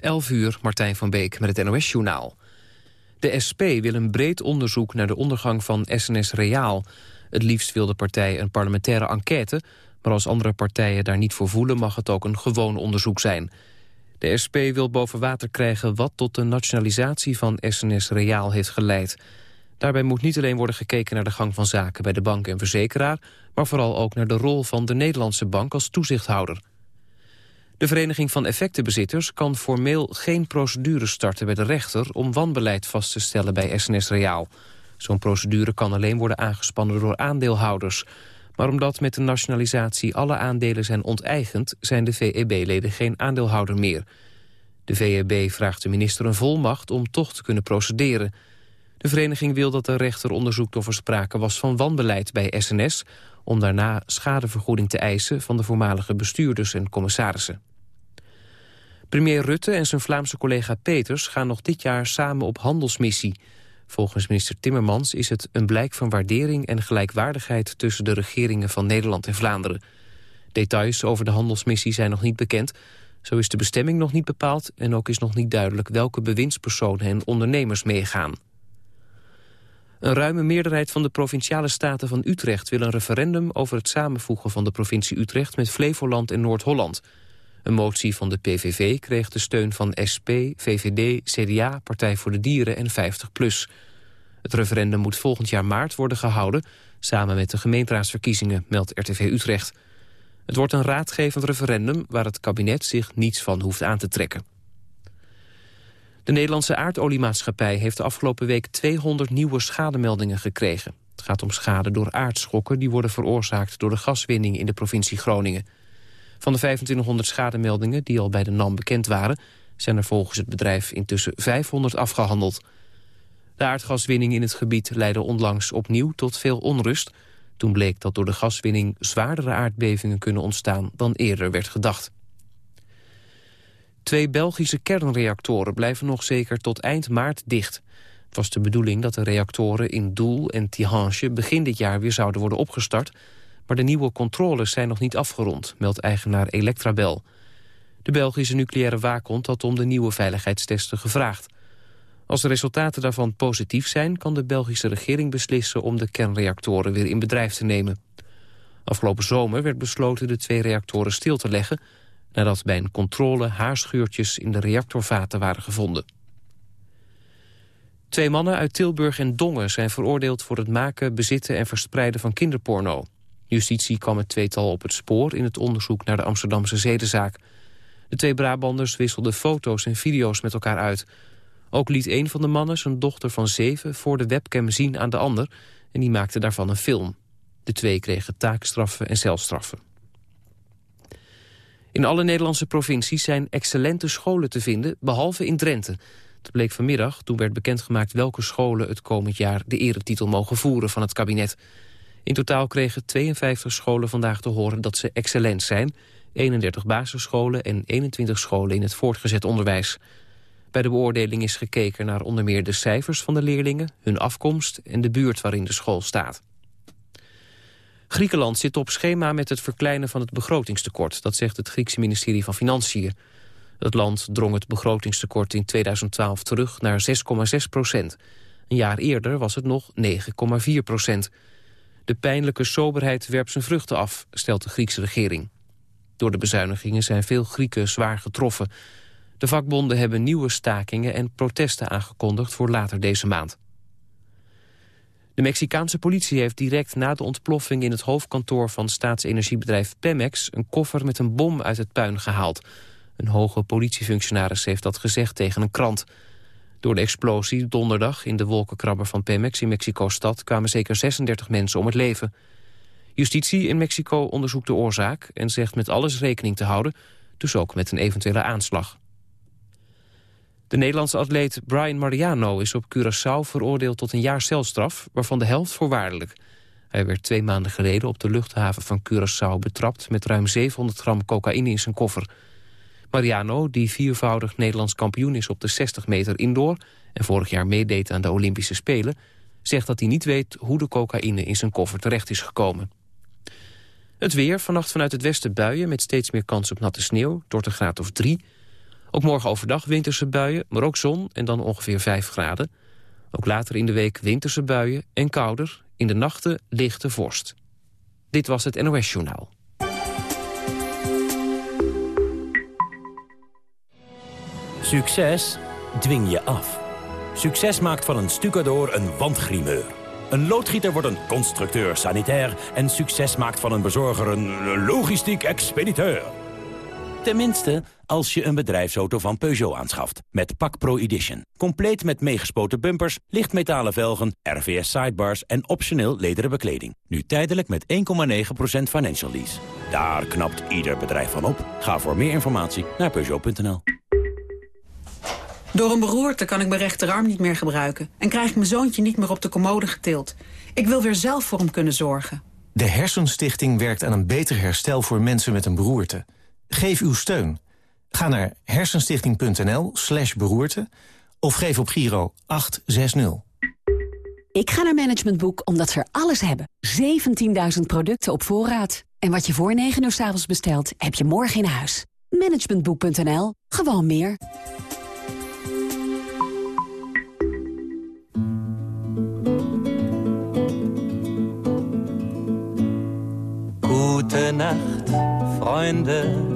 11 uur, Martijn van Beek met het NOS-journaal. De SP wil een breed onderzoek naar de ondergang van SNS Reaal. Het liefst wil de partij een parlementaire enquête... maar als andere partijen daar niet voor voelen... mag het ook een gewoon onderzoek zijn. De SP wil boven water krijgen wat tot de nationalisatie van SNS Reaal heeft geleid. Daarbij moet niet alleen worden gekeken naar de gang van zaken... bij de bank en verzekeraar, maar vooral ook naar de rol van de Nederlandse bank als toezichthouder. De Vereniging van Effectenbezitters kan formeel geen procedure starten bij de rechter om wanbeleid vast te stellen bij SNS Reaal. Zo'n procedure kan alleen worden aangespannen door aandeelhouders. Maar omdat met de nationalisatie alle aandelen zijn onteigend... zijn de VEB-leden geen aandeelhouder meer. De VEB vraagt de minister een volmacht om toch te kunnen procederen. De vereniging wil dat de rechter onderzoekt of er sprake was van wanbeleid bij SNS... om daarna schadevergoeding te eisen van de voormalige bestuurders en commissarissen. Premier Rutte en zijn Vlaamse collega Peters gaan nog dit jaar samen op handelsmissie. Volgens minister Timmermans is het een blijk van waardering en gelijkwaardigheid tussen de regeringen van Nederland en Vlaanderen. Details over de handelsmissie zijn nog niet bekend. Zo is de bestemming nog niet bepaald en ook is nog niet duidelijk welke bewindspersonen en ondernemers meegaan. Een ruime meerderheid van de provinciale staten van Utrecht wil een referendum over het samenvoegen van de provincie Utrecht met Flevoland en Noord-Holland. Een motie van de PVV kreeg de steun van SP, VVD, CDA, Partij voor de Dieren en 50PLUS. Het referendum moet volgend jaar maart worden gehouden... samen met de gemeenteraadsverkiezingen, meldt RTV Utrecht. Het wordt een raadgevend referendum waar het kabinet zich niets van hoeft aan te trekken. De Nederlandse aardoliemaatschappij heeft de afgelopen week 200 nieuwe schademeldingen gekregen. Het gaat om schade door aardschokken die worden veroorzaakt door de gaswinning in de provincie Groningen. Van de 2500 schademeldingen die al bij de NAM bekend waren... zijn er volgens het bedrijf intussen 500 afgehandeld. De aardgaswinning in het gebied leidde onlangs opnieuw tot veel onrust. Toen bleek dat door de gaswinning zwaardere aardbevingen kunnen ontstaan... dan eerder werd gedacht. Twee Belgische kernreactoren blijven nog zeker tot eind maart dicht. Het was de bedoeling dat de reactoren in Doel en Tihange begin dit jaar weer zouden worden opgestart... Maar de nieuwe controles zijn nog niet afgerond, meldt eigenaar Electrabel. De Belgische nucleaire waakhond had om de nieuwe veiligheidstesten gevraagd. Als de resultaten daarvan positief zijn... kan de Belgische regering beslissen om de kernreactoren weer in bedrijf te nemen. Afgelopen zomer werd besloten de twee reactoren stil te leggen... nadat bij een controle haarscheurtjes in de reactorvaten waren gevonden. Twee mannen uit Tilburg en Dongen zijn veroordeeld voor het maken, bezitten en verspreiden van kinderporno. Justitie kwam het tweetal op het spoor in het onderzoek naar de Amsterdamse zedenzaak. De twee Brabanders wisselden foto's en video's met elkaar uit. Ook liet een van de mannen zijn dochter van zeven voor de webcam zien aan de ander... en die maakte daarvan een film. De twee kregen taakstraffen en celstraffen. In alle Nederlandse provincies zijn excellente scholen te vinden, behalve in Drenthe. Het bleek vanmiddag, toen werd bekendgemaakt welke scholen het komend jaar de eretitel mogen voeren van het kabinet. In totaal kregen 52 scholen vandaag te horen dat ze excellent zijn. 31 basisscholen en 21 scholen in het voortgezet onderwijs. Bij de beoordeling is gekeken naar onder meer de cijfers van de leerlingen... hun afkomst en de buurt waarin de school staat. Griekenland zit op schema met het verkleinen van het begrotingstekort. Dat zegt het Griekse ministerie van Financiën. Het land drong het begrotingstekort in 2012 terug naar 6,6 procent. Een jaar eerder was het nog 9,4 procent. De pijnlijke soberheid werpt zijn vruchten af, stelt de Griekse regering. Door de bezuinigingen zijn veel Grieken zwaar getroffen. De vakbonden hebben nieuwe stakingen en protesten aangekondigd voor later deze maand. De Mexicaanse politie heeft direct na de ontploffing in het hoofdkantoor van staatsenergiebedrijf Pemex een koffer met een bom uit het puin gehaald. Een hoge politiefunctionaris heeft dat gezegd tegen een krant. Door de explosie donderdag in de wolkenkrabber van Pemex in Mexico-stad... kwamen zeker 36 mensen om het leven. Justitie in Mexico onderzoekt de oorzaak en zegt met alles rekening te houden... dus ook met een eventuele aanslag. De Nederlandse atleet Brian Mariano is op Curaçao veroordeeld tot een jaar celstraf... waarvan de helft voorwaardelijk. Hij werd twee maanden geleden op de luchthaven van Curaçao betrapt... met ruim 700 gram cocaïne in zijn koffer... Mariano, die viervoudig Nederlands kampioen is op de 60 meter indoor... en vorig jaar meedeed aan de Olympische Spelen... zegt dat hij niet weet hoe de cocaïne in zijn koffer terecht is gekomen. Het weer, vannacht vanuit het westen buien met steeds meer kans op natte sneeuw... door de graad of drie. Ook morgen overdag winterse buien, maar ook zon en dan ongeveer 5 graden. Ook later in de week winterse buien en kouder. In de nachten lichte vorst. Dit was het NOS Journaal. Succes dwing je af. Succes maakt van een stucador een wandgrimeur. Een loodgieter wordt een constructeur sanitair... en succes maakt van een bezorger een logistiek expediteur. Tenminste, als je een bedrijfsauto van Peugeot aanschaft. Met Pak Pro Edition. Compleet met meegespoten bumpers, lichtmetalen velgen, RVS sidebars en optioneel lederen bekleding. Nu tijdelijk met 1,9% financial lease. Daar knapt ieder bedrijf van op. Ga voor meer informatie naar Peugeot.nl. Door een beroerte kan ik mijn rechterarm niet meer gebruiken... en krijg ik mijn zoontje niet meer op de commode getild. Ik wil weer zelf voor hem kunnen zorgen. De Hersenstichting werkt aan een beter herstel voor mensen met een beroerte. Geef uw steun. Ga naar hersenstichting.nl slash beroerte... of geef op Giro 860. Ik ga naar Management Boek omdat ze er alles hebben. 17.000 producten op voorraad. En wat je voor 9 uur s avonds bestelt, heb je morgen in huis. Managementboek.nl. Gewoon meer. Gute Nacht, Freunde.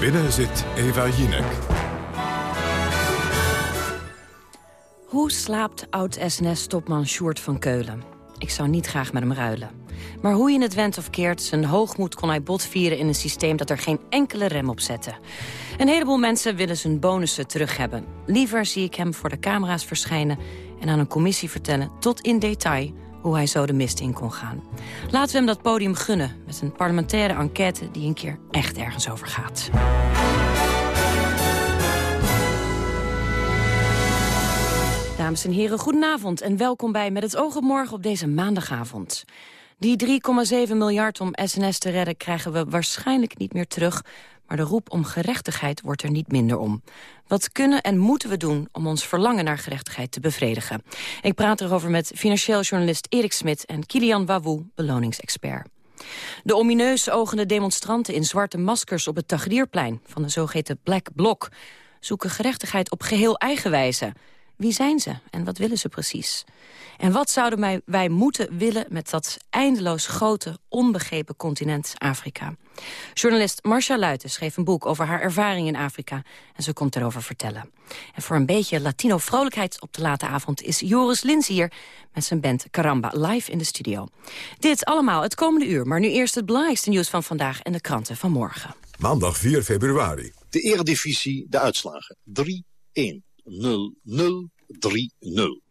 Binnen zit Eva Jinek. Hoe slaapt oud-SNS-topman Sjoerd van Keulen? Ik zou niet graag met hem ruilen. Maar hoe je het went of keert, zijn hoogmoed kon hij botvieren in een systeem dat er geen enkele rem op zette. Een heleboel mensen willen zijn bonussen terug hebben. Liever zie ik hem voor de camera's verschijnen en aan een commissie vertellen tot in detail hoe hij zo de mist in kon gaan. Laten we hem dat podium gunnen met een parlementaire enquête die een keer echt ergens over gaat. Dames en heren, goedenavond en welkom bij Met het oog op morgen op deze maandagavond. Die 3,7 miljard om SNS te redden krijgen we waarschijnlijk niet meer terug... maar de roep om gerechtigheid wordt er niet minder om. Wat kunnen en moeten we doen om ons verlangen naar gerechtigheid te bevredigen? Ik praat erover met financieel journalist Erik Smit en Kilian Wawoe, beloningsexpert. De omineus ogende demonstranten in zwarte maskers op het Tagrierplein... van de zogeheten Black Bloc zoeken gerechtigheid op geheel eigen wijze... Wie zijn ze en wat willen ze precies? En wat zouden wij, wij moeten willen met dat eindeloos grote, onbegrepen continent Afrika? Journalist Marcia Luiten schreef een boek over haar ervaring in Afrika. En ze komt erover vertellen. En voor een beetje Latino-vrolijkheid op de late avond... is Joris Lins hier met zijn band Caramba live in de studio. Dit allemaal het komende uur, maar nu eerst het belangrijkste nieuws van vandaag... en de kranten van morgen. Maandag 4 februari. De Eredivisie, de uitslagen. 3-1. 0030.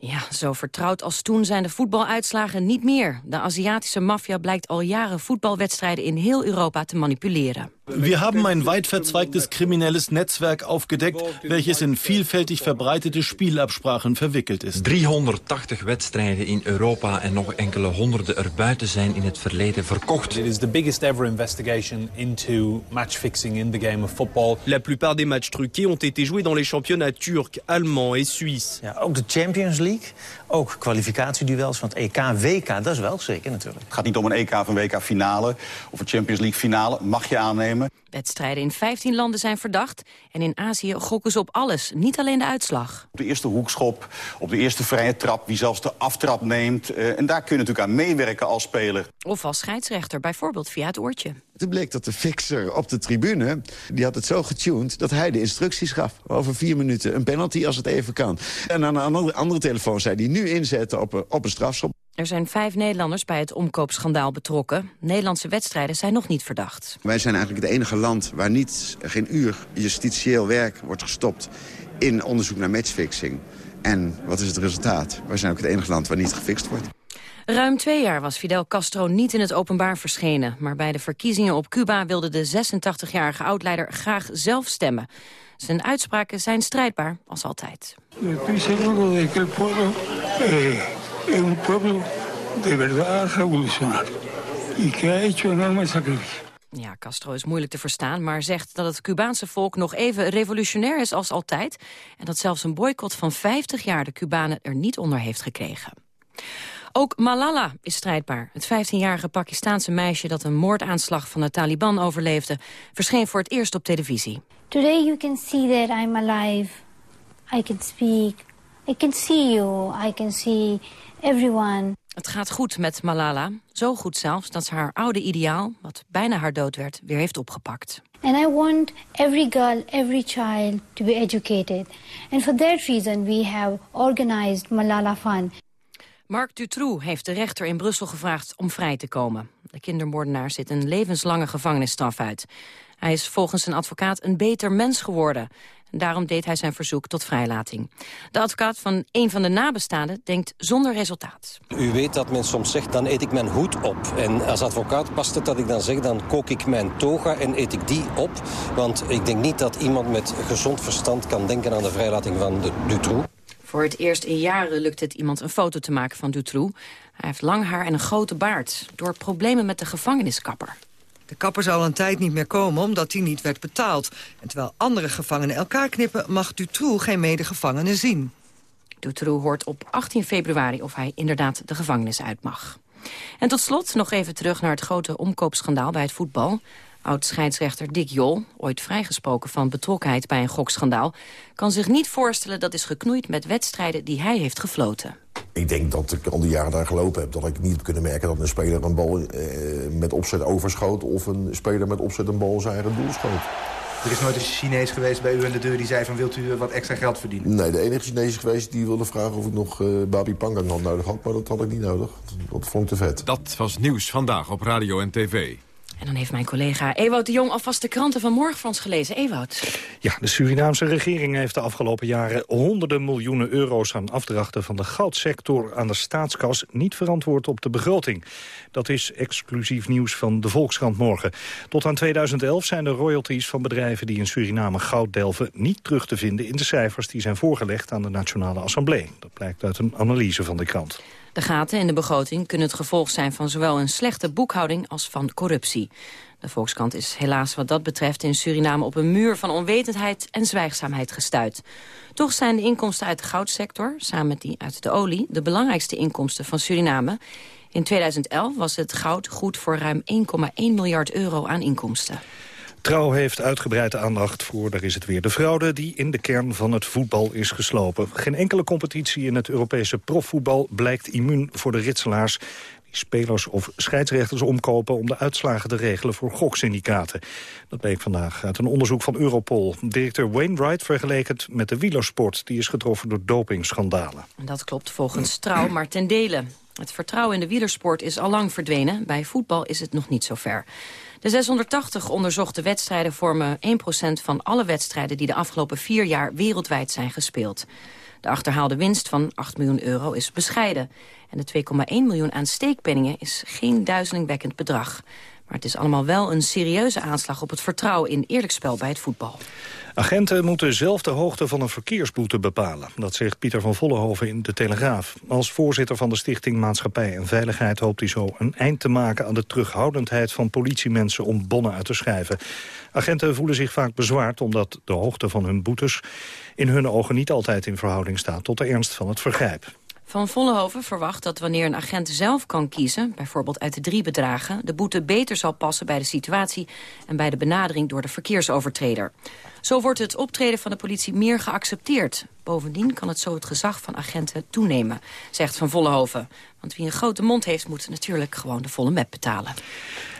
Ja, zo vertrouwd als toen zijn de voetbaluitslagen niet meer. De Aziatische maffia blijkt al jaren voetbalwedstrijden in heel Europa te manipuleren. Wir haben ein weit verzweigtes kriminelles Netzwerk aufgedeckt, welches in vielfältig verbreitete Spielabsprachen verwickelt ist. 380 wedstrijden in Europa en nog enkele honderden erbuiten zijn in het verleden verkocht. It is the biggest ever investigation into match-fixing in the game of football. La plupart des matchs truqués ont été joués dans les championnats turcs, allemands et suisses. Ja, ook de Champions League, League ook kwalificatieduels van het EK, WK, dat is wel zeker natuurlijk. Het gaat niet om een EK of een WK finale of een Champions League finale, mag je aannemen. Wedstrijden in 15 landen zijn verdacht. En in Azië gokken ze op alles, niet alleen de uitslag. Op de eerste hoekschop, op de eerste vrije trap, wie zelfs de aftrap neemt. Uh, en daar kun je natuurlijk aan meewerken als speler. Of als scheidsrechter, bijvoorbeeld via het oortje. Toen bleek dat de fixer op de tribune, die had het zo getuned... dat hij de instructies gaf. Over vier minuten een penalty als het even kan. En aan een andere, andere telefoon zei hij nu inzetten op, op een strafschop. Er zijn vijf Nederlanders bij het omkoopschandaal betrokken. Nederlandse wedstrijden zijn nog niet verdacht. Wij zijn eigenlijk het enige land waar niet geen uur justitieel werk wordt gestopt... in onderzoek naar matchfixing. En wat is het resultaat? Wij zijn ook het enige land waar niet gefixt wordt. Ruim twee jaar was Fidel Castro niet in het openbaar verschenen. Maar bij de verkiezingen op Cuba wilde de 86-jarige oudleider graag zelf stemmen. Zijn uitspraken zijn strijdbaar, als altijd. Ja, Castro is moeilijk te verstaan, maar zegt dat het Cubaanse volk nog even revolutionair is als altijd. En dat zelfs een boycott van 50 jaar de Cubanen er niet onder heeft gekregen. Ook Malala is strijdbaar. Het 15-jarige Pakistaanse meisje dat een moordaanslag van de Taliban overleefde... verscheen voor het eerst op televisie. Today you can see that I'm alive. I can speak. I can see you. I can see everyone. Het gaat goed met Malala. Zo goed zelfs dat ze haar oude ideaal, wat bijna haar dood werd, weer heeft opgepakt. And I want every girl, every child to be educated. And for that reason we have organized Malala Fund. Marc Dutroux heeft de rechter in Brussel gevraagd om vrij te komen. De kindermoordenaar zit een levenslange gevangenisstraf uit. Hij is volgens zijn advocaat een beter mens geworden. Daarom deed hij zijn verzoek tot vrijlating. De advocaat van een van de nabestaanden denkt zonder resultaat. U weet dat men soms zegt, dan eet ik mijn hoed op. En als advocaat past het dat ik dan zeg, dan kook ik mijn toga en eet ik die op. Want ik denk niet dat iemand met gezond verstand kan denken aan de vrijlating van de Dutroux. Voor het eerst in jaren lukt het iemand een foto te maken van Dutroux. Hij heeft lang haar en een grote baard. Door problemen met de gevangeniskapper. De kapper zal een tijd niet meer komen omdat hij niet werd betaald. Terwijl andere gevangenen elkaar knippen... mag Dutroux geen medegevangenen zien. Dutroux hoort op 18 februari of hij inderdaad de gevangenis uit mag. En tot slot nog even terug naar het grote omkoopschandaal bij het voetbal. Oud-scheidsrechter Dick Jol, ooit vrijgesproken van betrokkenheid bij een gokschandaal... kan zich niet voorstellen dat is geknoeid met wedstrijden die hij heeft gefloten. Ik denk dat ik al die jaren daar gelopen heb... dat ik niet heb kunnen merken dat een speler een bal eh, met opzet overschoot... of een speler met opzet een bal zijn eigen doel schoot. Er is nooit een Chinees geweest bij u aan de deur die zei van... wilt u wat extra geld verdienen? Nee, de enige Chinees geweest die wilde vragen of ik nog uh, Babi Pangang had nodig had. Maar dat had ik niet nodig. Dat vond ik te vet. Dat was nieuws vandaag op radio en tv. En dan heeft mijn collega Ewout de Jong alvast de kranten van morgen voor ons gelezen. Ewout. Ja, de Surinaamse regering heeft de afgelopen jaren honderden miljoenen euro's aan afdrachten van de goudsector aan de staatskas niet verantwoord op de begroting. Dat is exclusief nieuws van de Volkskrant morgen. Tot aan 2011 zijn de royalties van bedrijven die in Suriname goud delven niet terug te vinden in de cijfers die zijn voorgelegd aan de Nationale Assemblée. Dat blijkt uit een analyse van de krant. De gaten in de begroting kunnen het gevolg zijn van zowel een slechte boekhouding als van corruptie. De Volkskrant is helaas wat dat betreft in Suriname op een muur van onwetendheid en zwijgzaamheid gestuit. Toch zijn de inkomsten uit de goudsector, samen met die uit de olie, de belangrijkste inkomsten van Suriname. In 2011 was het goud goed voor ruim 1,1 miljard euro aan inkomsten. Trouw heeft uitgebreide aandacht voor, daar is het weer, de fraude die in de kern van het voetbal is geslopen. Geen enkele competitie in het Europese profvoetbal blijkt immuun voor de ritselaars die spelers of scheidsrechters omkopen om de uitslagen te regelen voor goksyndicaten. Dat bleek vandaag uit een onderzoek van Europol. Directeur Wainwright vergeleek het met de wielersport, die is getroffen door dopingschandalen. Dat klopt volgens Trouw, maar ten dele. Het vertrouwen in de wielersport is al lang verdwenen. Bij voetbal is het nog niet zo ver. De 680 onderzochte wedstrijden vormen 1% van alle wedstrijden... die de afgelopen vier jaar wereldwijd zijn gespeeld. De achterhaalde winst van 8 miljoen euro is bescheiden. En de 2,1 miljoen aan steekpenningen is geen duizelingwekkend bedrag. Maar het is allemaal wel een serieuze aanslag op het vertrouwen in eerlijk spel bij het voetbal. Agenten moeten zelf de hoogte van een verkeersboete bepalen. Dat zegt Pieter van Vollenhoven in De Telegraaf. Als voorzitter van de Stichting Maatschappij en Veiligheid... hoopt hij zo een eind te maken aan de terughoudendheid van politiemensen... om bonnen uit te schrijven. Agenten voelen zich vaak bezwaard omdat de hoogte van hun boetes... in hun ogen niet altijd in verhouding staat tot de ernst van het vergrijp. Van Vollenhoven verwacht dat wanneer een agent zelf kan kiezen... bijvoorbeeld uit de drie bedragen... de boete beter zal passen bij de situatie... en bij de benadering door de verkeersovertreder. Zo wordt het optreden van de politie meer geaccepteerd. Bovendien kan het zo het gezag van agenten toenemen, zegt Van Vollenhoven. Want wie een grote mond heeft, moet natuurlijk gewoon de volle map betalen.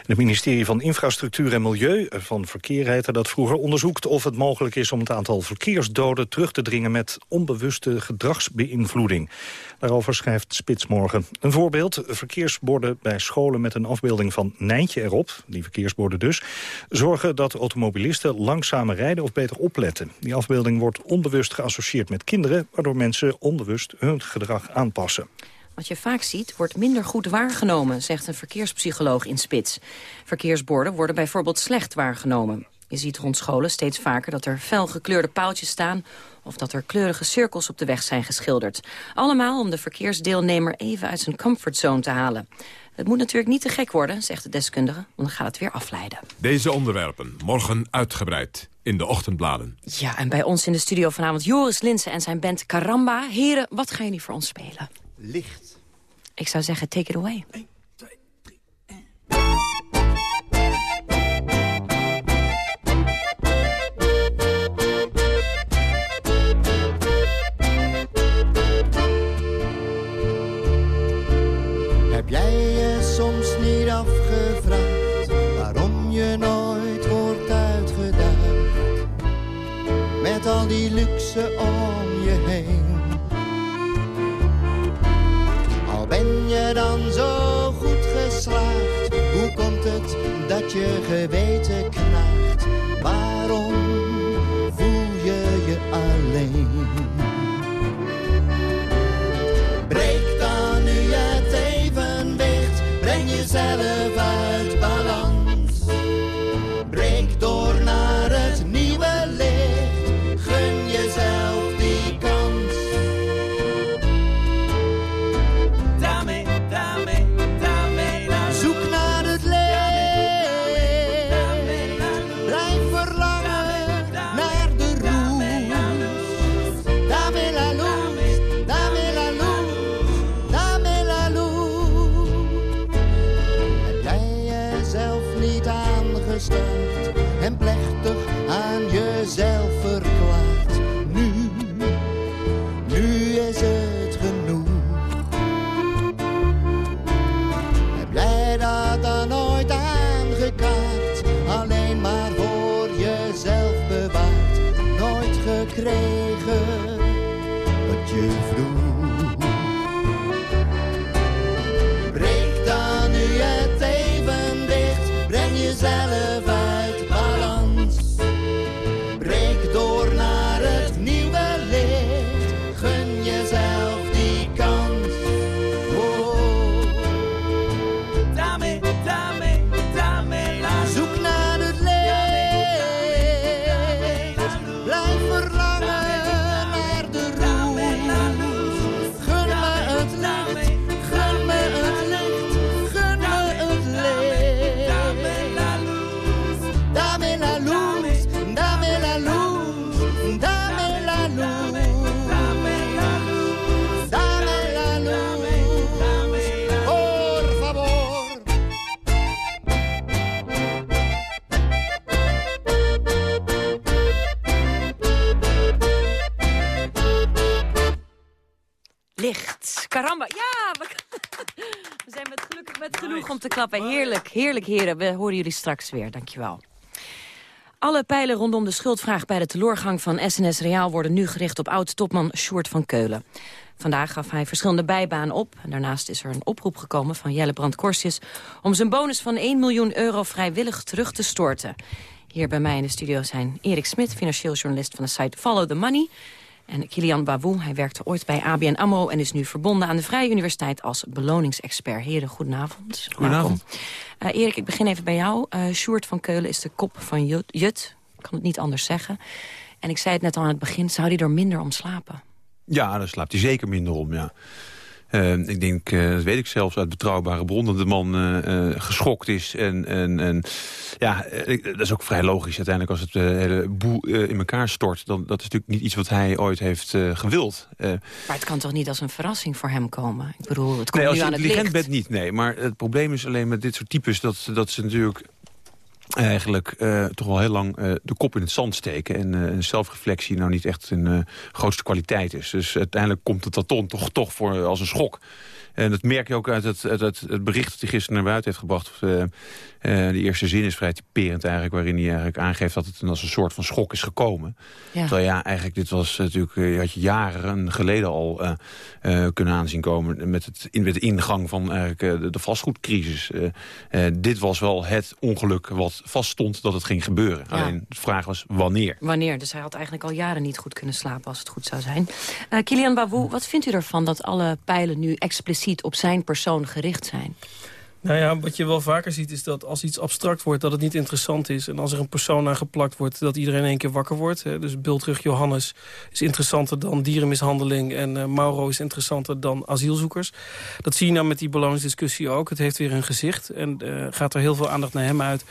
Het ministerie van Infrastructuur en Milieu van Verkeer heette dat vroeger onderzoekt of het mogelijk is om het aantal verkeersdoden terug te dringen met onbewuste gedragsbeïnvloeding. Daarover schrijft Spitsmorgen. Een voorbeeld, verkeersborden bij scholen met een afbeelding van Nijntje erop, die verkeersborden dus, zorgen dat automobilisten langzamer rijden beter opletten. Die afbeelding wordt onbewust geassocieerd met kinderen, waardoor mensen onbewust hun gedrag aanpassen. Wat je vaak ziet, wordt minder goed waargenomen, zegt een verkeerspsycholoog in Spits. Verkeersborden worden bijvoorbeeld slecht waargenomen. Je ziet rond scholen steeds vaker dat er fel gekleurde paaltjes staan... of dat er kleurige cirkels op de weg zijn geschilderd. Allemaal om de verkeersdeelnemer even uit zijn comfortzone te halen. Het moet natuurlijk niet te gek worden, zegt de deskundige, want dan gaat het weer afleiden. Deze onderwerpen morgen uitgebreid in de ochtendbladen. Ja, en bij ons in de studio vanavond Joris Linsen en zijn band Caramba. Heren, wat gaan jullie voor ons spelen? Licht. Ik zou zeggen, take it away. Dan zo goed geslaagd, hoe komt het dat je geweten knaagt? Klappen. Heerlijk, heerlijk heren. We horen jullie straks weer. Dankjewel. Alle pijlen rondom de schuldvraag bij de teloorgang van SNS Reaal... worden nu gericht op oud-topman Sjoerd van Keulen. Vandaag gaf hij verschillende bijbanen op. En daarnaast is er een oproep gekomen van Jelle Brand-Korstjes... om zijn bonus van 1 miljoen euro vrijwillig terug te storten. Hier bij mij in de studio zijn Erik Smit, financieel journalist van de site Follow the Money... En Kilian Babou, hij werkte ooit bij ABN AMRO... en is nu verbonden aan de Vrije Universiteit als beloningsexpert. Heren, goedenavond. Goedenavond. Uh, Erik, ik begin even bij jou. Uh, Sjoerd van Keulen is de kop van Jut. Jut. Ik kan het niet anders zeggen. En ik zei het net al aan het begin, zou hij er minder om slapen? Ja, daar slaapt hij zeker minder om, ja. Uh, ik denk, uh, dat weet ik zelfs uit betrouwbare bronnen, dat de man uh, geschokt is. En, en, en ja, dat is ook vrij logisch uiteindelijk als het hele boel in elkaar stort. Dan, dat is natuurlijk niet iets wat hij ooit heeft gewild. maar het kan toch niet als een verrassing voor hem komen? Ik bedoel, het komt nee, nu aan het je intelligent bent niet, nee. Maar het probleem is alleen met dit soort types dat, dat ze natuurlijk eigenlijk uh, toch wel heel lang uh, de kop in het zand steken... en uh, zelfreflectie nou niet echt een grootste kwaliteit is. Dus uiteindelijk komt het dat toch, toch voor als een schok. En dat merk je ook uit het, uit het, het bericht dat hij gisteren naar buiten heeft gebracht. Uh, uh, de eerste zin is vrij typerend eigenlijk, waarin hij eigenlijk aangeeft dat het als een soort van schok is gekomen. Ja. Terwijl ja, eigenlijk dit was natuurlijk, uh, had je jaren geleden al kunnen aanzien komen met, het, met de ingang van eigenlijk, de, de vastgoedcrisis. dit was wel het ongeluk wat vast stond dat het ging gebeuren. Ja. Alleen de vraag was wanneer. Wanneer? Dus hij had eigenlijk al jaren niet goed kunnen slapen als het goed zou zijn. Eh Kilian Babou, wat vindt u ervan dat alle pijlen nu expliciet op zijn persoon gericht zijn? Nou ja, wat je wel vaker ziet is dat als iets abstract wordt... dat het niet interessant is. En als er een persoon aan geplakt wordt... dat iedereen in één keer wakker wordt. Dus Bultrug Johannes is interessanter dan dierenmishandeling... en eh, Mauro is interessanter dan asielzoekers. Dat zie je nou met die beloningsdiscussie ook. Het heeft weer een gezicht en eh, gaat er heel veel aandacht naar hem uit.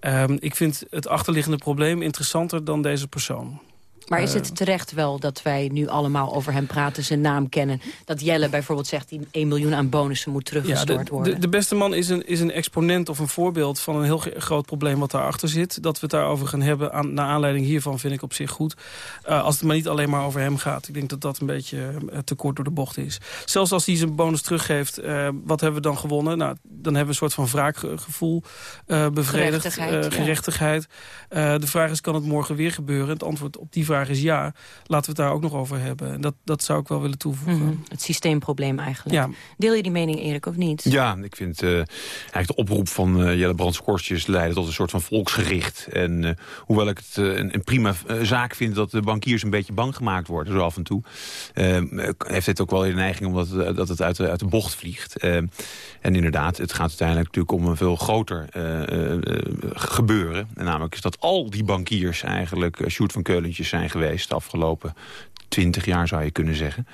Ehm, ik vind het achterliggende probleem interessanter dan deze persoon. Maar is Eh, het terecht wel dat wij nu allemaal over hem praten, zijn naam kennen? Dat Jelle bijvoorbeeld zegt die 1 miljoen aan bonussen moet Ja, teruggestort de, worden? de, de beste man is een, is een exponent of een voorbeeld van een heel groot probleem wat daarachter zit. Dat we het daarover gaan hebben, aan, naar aanleiding hiervan vind ik op zich goed. Eh, als het maar niet alleen maar over hem gaat. Ik denk dat dat een beetje eh, te kort door de bocht is. Zelfs als hij zijn bonus teruggeeft, eh, wat hebben we dan gewonnen? Nou, dan hebben we een soort van wraakgevoel eh bevredigd. Gerechtigheid, eh, ja. gerechtigheid. Eh, de vraag is, kan het morgen weer gebeuren? Het antwoord op die vraag is ja. Laten we het daar ook nog over hebben. En dat, dat zou ik wel willen toevoegen. Mhm, Het systeemprobleem eigenlijk. Ja. Deel je die mening, Erik, of niet? Ja, ik vind eh, eigenlijk de oproep van eh, Jelle Brands Korstjes leiden tot een soort van volksgericht. En eh, hoewel ik het eh, een, een prima zaak vind dat de bankiers een beetje bang gemaakt worden, zo af en toe, heeft het ook wel een neiging omdat dat het uit de, uit de bocht vliegt. En inderdaad, het gaat uiteindelijk natuurlijk om een veel groter eh, eh, eh, gebeuren. En namelijk is dat al die bankiers eigenlijk uh, Sjoerd van Keulentjes zijn geweest de afgelopen twintig jaar zou je kunnen zeggen.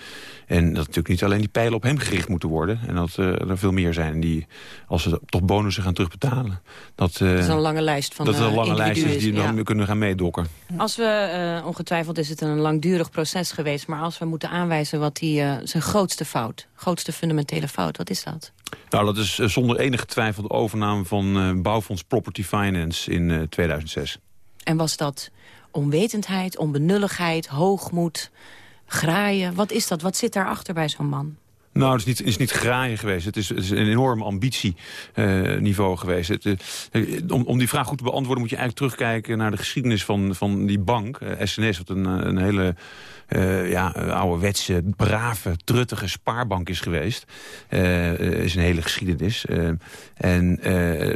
En dat natuurlijk niet alleen die pijlen op hem gericht moeten worden. En dat uh, er veel meer zijn die, als ze toch bonussen gaan terugbetalen... Dat, uh, dat is een lange lijst van Dat is een uh, lange lijst is die ja. nog kunnen gaan meedokken. Als we, uh, ongetwijfeld is het een langdurig proces geweest... maar als we moeten aanwijzen wat die, uh, zijn grootste fout... grootste fundamentele fout, wat is dat? Nou, dat is zonder enige twijfel de overname van uh, Bouwfonds Property Finance in uh, 2006. En was dat onwetendheid, onbenulligheid, hoogmoed, graaien? Wat is dat? Wat zit daarachter bij zo'n man? Nou, het is niet, is niet graaien geweest. Het is, het is een enorm ambitieniveau geweest. Het, uh, om, om die vraag goed te beantwoorden moet je eigenlijk terugkijken naar de geschiedenis van, van die bank. SNS, wat een, een hele uh, ja, ouderwetse, brave, truttige spaarbank is geweest. Uh, is een hele geschiedenis. Uh, en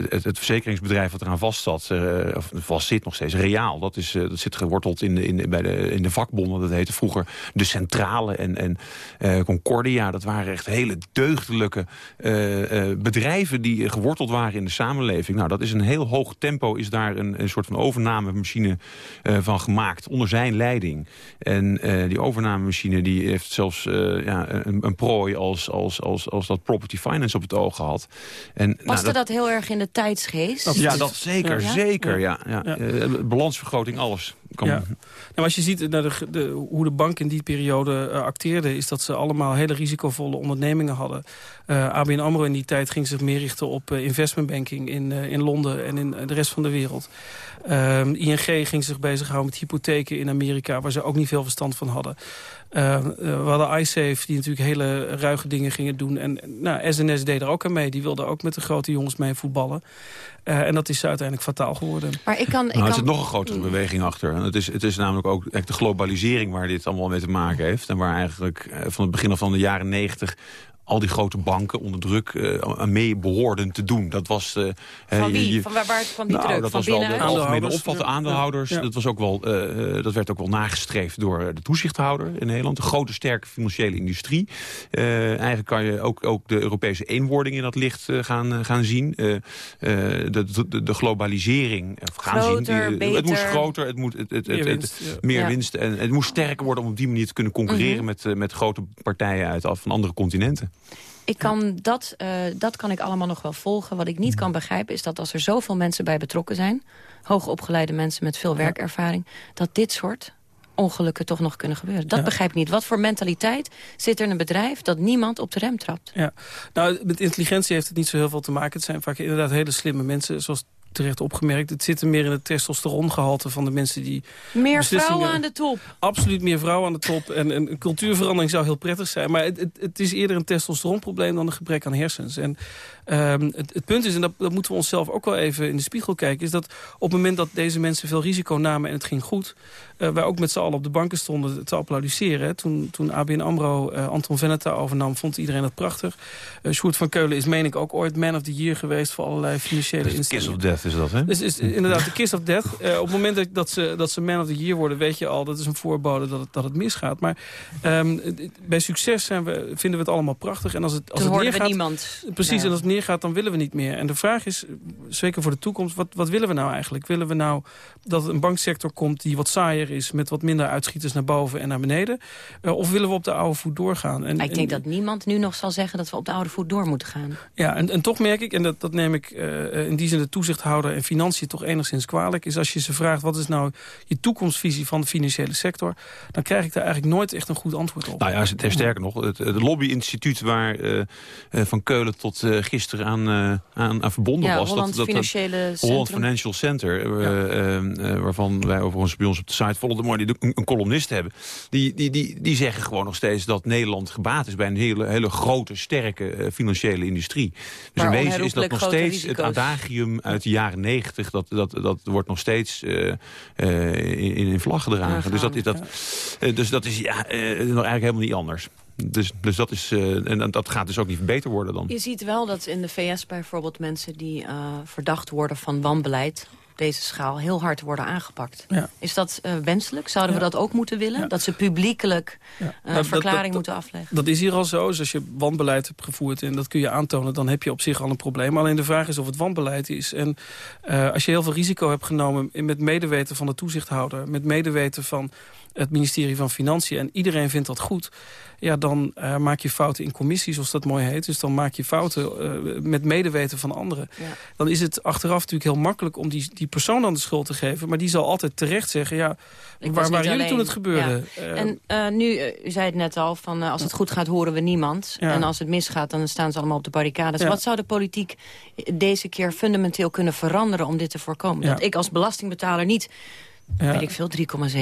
het, het, verzekeringsbedrijf wat eraan vast zat, of vast zit nog steeds, Reaal, dat, is, dat zit geworteld in de, in, bij de, in de vakbonden. Dat heette vroeger de Centrale en, en Concordia. Dat waren echt hele deugdelijke bedrijven die geworteld waren in de samenleving. Nou, dat is een heel hoog tempo, is daar een, een soort van overnamemachine van gemaakt, onder zijn leiding. En die overnamemachine die heeft zelfs uh, ja, een, een, prooi als, als, als, als dat property finance op het oog gehad. En, Paste nou, dat, dat, heel erg in de tijdsgeest? Ja, dat zeker, ja? zeker. Ja, ja. ja. Uh, balansvergroting, alles. Ja. Nou, als je ziet de, de, hoe de bank in die periode uh, acteerde... is dat ze allemaal hele risicovolle ondernemingen hadden. Uh, ABN AMRO in die tijd ging zich meer richten op uh, investmentbanking in, in Londen en in de rest van de wereld. Um, ING ging zich bezighouden met hypotheken in Amerika... waar ze ook niet veel verstand van hadden. Uh, we hadden iSafe, die natuurlijk hele ruige dingen gingen doen. En nou, SNS deed er ook aan mee. Die wilde ook met de grote jongens mee voetballen. Uh, en dat is uiteindelijk fataal geworden. Maar ik kan, ik nou, er kan... zit nog een grotere beweging achter. Het is, het is namelijk ook echt de globalisering waar dit allemaal mee te maken heeft. En waar eigenlijk uh, van het begin af van de jaren negentig al die grote banken onder druk uh, mee behoorden te doen. Dat was... Uh, van wie? Je, van waar, waar kwam die nou, druk? Dat van was wel de algemene opvat, de aandeelhouders. Ja. Dat, was ook wel, uh, dat werd ook wel nagestreefd door de toezichthouder in Nederland. De grote, sterke financiële industrie. eigenlijk kan je ook, ook de Europese eenwording in dat licht gaan, gaan zien. De, de, de, globalisering gaan groter, zien. Beter, het moest groter, het moet het, het, meer winst. Het, meer ja. winst en het moest sterker worden om op die manier te kunnen concurreren Mhm. mm -hmm. met, met grote partijen uit af van andere continenten. Ik kan dat, uh, dat kan ik allemaal nog wel volgen. Wat ik niet kan begrijpen is dat als er zoveel mensen bij betrokken zijn... hoogopgeleide mensen met veel werkervaring... dat dit soort ongelukken toch nog kunnen gebeuren. Dat ja. begrijp ik niet. Wat voor mentaliteit zit er in een bedrijf dat niemand op de rem trapt? Ja. Nou, met intelligentie heeft het niet zo heel veel te maken. Het zijn vaak inderdaad hele slimme mensen, zoals terecht opgemerkt. Het zit er meer in het testosterongehalte van de mensen die... Meer vrouwen aan de top. Absoluut meer vrouwen aan de top. En een cultuurverandering zou heel prettig zijn. Maar het, het, het is eerder een testosteronprobleem dan een gebrek aan hersens. En um, het, het, punt is, en dat, dat, moeten we onszelf ook wel even in de spiegel kijken... is dat op het moment dat deze mensen veel risico namen en het ging goed... Uh, wij ook met z'n allen op de banken stonden te applaudisseren. Hè. Toen, toen ABN AMRO uh, Anton Veneta overnam, vond iedereen dat prachtig. Uh, Sjoerd van Keulen is, meen ik, ook ooit Man of the Year geweest... voor allerlei financiële instellingen. Kiss of Death. is dat, hè? Dus is inderdaad de kiss of death. Eh, op het moment dat, dat, ze, dat ze man of the year worden, weet je al... dat is een voorbode dat het, dat het misgaat. Maar ehm, bij succes zijn we, vinden we het allemaal prachtig. En als het, als Toen het neergaat, niemand. Precies, en als het neergaat, dan willen we niet meer. En de vraag is, zeker voor de toekomst, wat, wat willen we nou eigenlijk? Willen we nou dat een banksector komt die wat saaier is... met wat minder uitschieters naar boven en naar beneden? Eh, of willen we op de oude voet doorgaan? En, Maar ik denk en- dat niemand nu nog zal zeggen dat we op de oude voet door moeten gaan. ja, en, en toch merk ik, en dat, dat neem ik eh, in die zin de toezichthouder en financiën toch enigszins kwalijk, is als je ze vraagt wat is nou je toekomstvisie van de financiële sector, dan krijg ik daar eigenlijk nooit echt een goed antwoord op. Nou ja, het- sterker nog, het, het lobbyinstituut waar eh, eh, van Keulen tot eh, gisteren aan, eh, aan, aan verbonden Ja, was. Holland Financiële Holland Centrum. Financial Center, eh, eh, waarvan wij overigens bij ons op de site Follow the Money een, een columnist hebben. Die, die, die, die zeggen gewoon nog steeds dat Nederland gebaat is bij een hele, hele grote, sterke financiële industrie. Dus Maar in wezen is dat nog steeds het adagium uit de jaren negentig. Dat, dat, dat wordt nog steeds in, in vlag gedragen. Dus dat is, dat, dus dat is ja, nog eigenlijk helemaal niet anders. Dus, dus dat is, eh, en dat gaat dus ook niet beter worden dan. Je ziet wel dat in de VS bijvoorbeeld mensen die eh, verdacht worden van wanbeleid op deze schaal heel hard worden aangepakt. Ja. Is dat eh, wenselijk? Zouden we dat ook moeten willen? Dat ze publiekelijk eh, Nou, verklaring dat- moeten afleggen? Dat is hier al zo. Dus als je wanbeleid hebt gevoerd en dat kun je aantonen... dan heb je op zich al een probleem. Alleen de vraag is of het wanbeleid is. En eh, als je heel veel risico hebt genomen met medeweten van de toezichthouder... met medeweten van het ministerie van Financiën... en iedereen vindt dat goed... ja, dan eh, maak je fouten in commissies, zoals dat mooi heet. Dus dan maak je fouten eh, met medeweten van anderen. Dan is het achteraf natuurlijk heel makkelijk om die, die persoon dan de schuld te geven. Maar die zal altijd terecht zeggen... ja, Ik waar waren jullie toen het gebeurde? Ja. Eh, en nu, u zei het net al, van, als het goed gaat horen we niemand. Ja. En als het misgaat, dan staan ze allemaal op de barricades. Wat zou de politiek deze keer fundamenteel kunnen veranderen om dit te voorkomen? Dat ik als belastingbetaler niet, Ja. weet ik veel,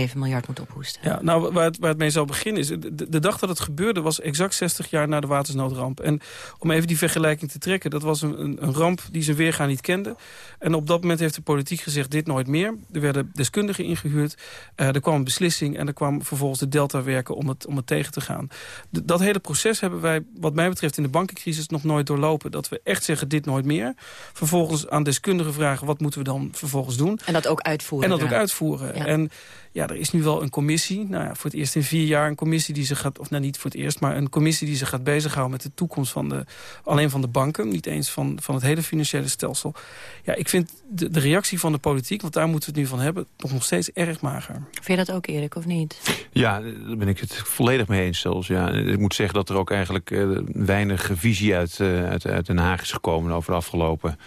3,7 miljard moet ophoesten. Ja, nou, waar het, waar het mee zou beginnen is... De, de dag dat het gebeurde was exact 60 jaar na de watersnoodramp. En om even die vergelijking te trekken... dat was een, een, ramp die zijn weergaan niet kende. En op dat moment heeft de politiek gezegd... dit nooit meer. Er werden deskundigen ingehuurd. eh, er kwam een beslissing en er kwam vervolgens de delta werken... om het, om het tegen te gaan. Dat hele proces hebben wij, wat mij betreft... in de bankencrisis nog nooit doorlopen. Dat we echt zeggen, dit nooit meer. Vervolgens aan deskundigen vragen... wat moeten we dan vervolgens doen? En dat ook uitvoeren. En dat ook daarna. Ja. En ja, er is nu wel een commissie. Nou ja, voor het eerst in vier jaar een commissie die zich gaat... of nou niet voor het eerst, maar een commissie die zich gaat bezighouden... met de toekomst van de, alleen van de banken. Niet eens van, van het hele financiële stelsel. Ja, ik vind de, de reactie van de politiek, want daar moeten we het nu van hebben... toch nog steeds erg mager. Vind je dat ook, Erik, of niet? Ja, daar ben ik het volledig mee eens zelfs. Ja. Ik moet zeggen dat er ook eigenlijk eh, weinig visie uit, eh, uit, uit Den Haag is gekomen over de afgelopen...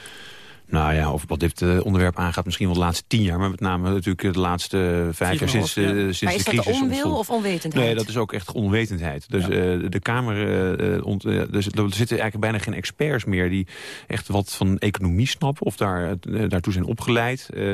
Nou ja, of wat dit eh, onderwerp aangaat, misschien wel de laatste tien jaar... maar met name natuurlijk de laatste vijf jaar sinds, eh, sinds maar de is crisis dat onwil of onwetendheid? Nee, dat is ook echt onwetendheid. Dus eh, de Kamer, eh, eh, ont, eh, dus, er zitten eigenlijk bijna geen experts meer... die echt wat van economie snappen of daar, eh, daartoe zijn opgeleid. Eh,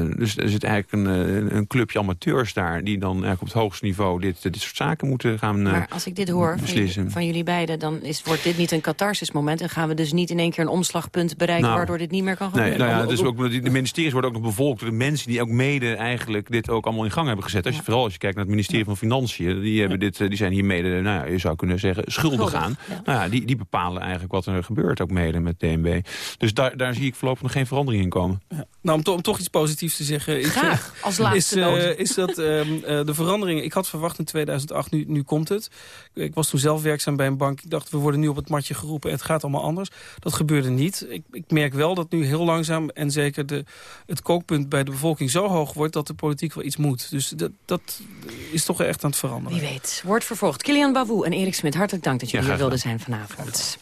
eh, dus er zit eigenlijk een, eh, een clubje amateurs daar... die dan eigenlijk op het hoogste niveau dit, dit soort zaken moeten gaan eh, Maar als ik dit hoor van, jullie- van jullie beiden... dan is, wordt dit niet een catharsismoment... en gaan we dus niet in één keer een omslagpunt bereiken... Nou, waardoor dit niet meer kan Nee, gebeuren. nou ja, dus ook, de ministeries worden ook nog bevolkt door de mensen die ook mede eigenlijk dit ook allemaal in gang hebben gezet. Als je, Vooral als je kijkt naar het ministerie van Financiën, die, hebben dit, eh, die zijn hier mede, nou ja, je zou kunnen zeggen, schuldig, Schuldig, aan. ja. Nou ja, die, die bepalen eigenlijk wat er gebeurt ook mede met DNB. Dus daar, daar zie ik voorlopig nog geen verandering in komen. Nou, om, to- om toch iets positiefs te zeggen... is, Graag, eh, als laatste is, eh, is dat ehm, eh, de verandering... Ik had verwacht in 2008, nu, nu komt het. Ik was toen zelf werkzaam bij een bank. Ik dacht, we worden nu op het matje geroepen en het gaat allemaal anders. Dat gebeurde niet. Ik, ik merk wel dat nu heel langzaam en zeker de, het kookpunt bij de bevolking zo hoog wordt... dat de politiek wel iets moet. Dus dat, dat is toch echt aan het veranderen. Wie weet. Wordt vervolgd. Kilian Bavoe en Erik Smit, hartelijk dank dat jullie Ja, hier wilden zijn vanavond.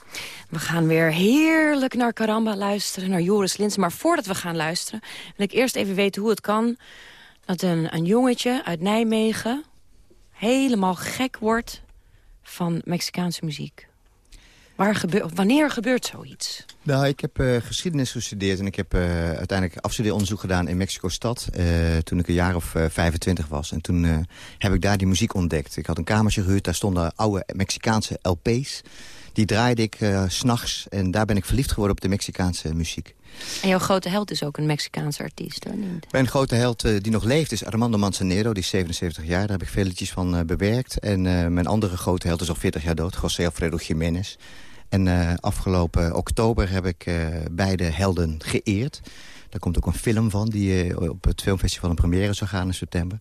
We gaan weer heerlijk naar Karamba luisteren, naar Joris Linsen. Maar voordat we gaan luisteren, wil ik eerst even weten hoe het kan... dat een, een jongetje uit Nijmegen helemaal gek wordt van Mexicaanse muziek. Waar gebeur, wanneer gebeurt zoiets? Nou, ik heb eh, geschiedenis gestudeerd en ik heb eh, uiteindelijk afstudeeronderzoek gedaan in Mexico-stad. eh, toen ik een jaar of eh, 25 was. En toen eh, heb ik daar die muziek ontdekt. Ik had een kamertje gehuurd, daar stonden oude Mexicaanse LP's. Die draaide ik eh, s s'nachts en daar ben ik verliefd geworden op de Mexicaanse muziek. En jouw grote held is ook een Mexicaanse artiest, hoor niet? Mijn grote held eh, die nog leeft is Armando Manzanero, die is 77 jaar. Daar heb ik veel liedjes van eh, bewerkt. En eh, mijn andere grote held is al 40 jaar dood, José Alfredo Jiménez. En uh, afgelopen oktober heb ik uh, beide helden geëerd. Daar komt ook een film van die uh, op het filmfestival een première zou gaan in september.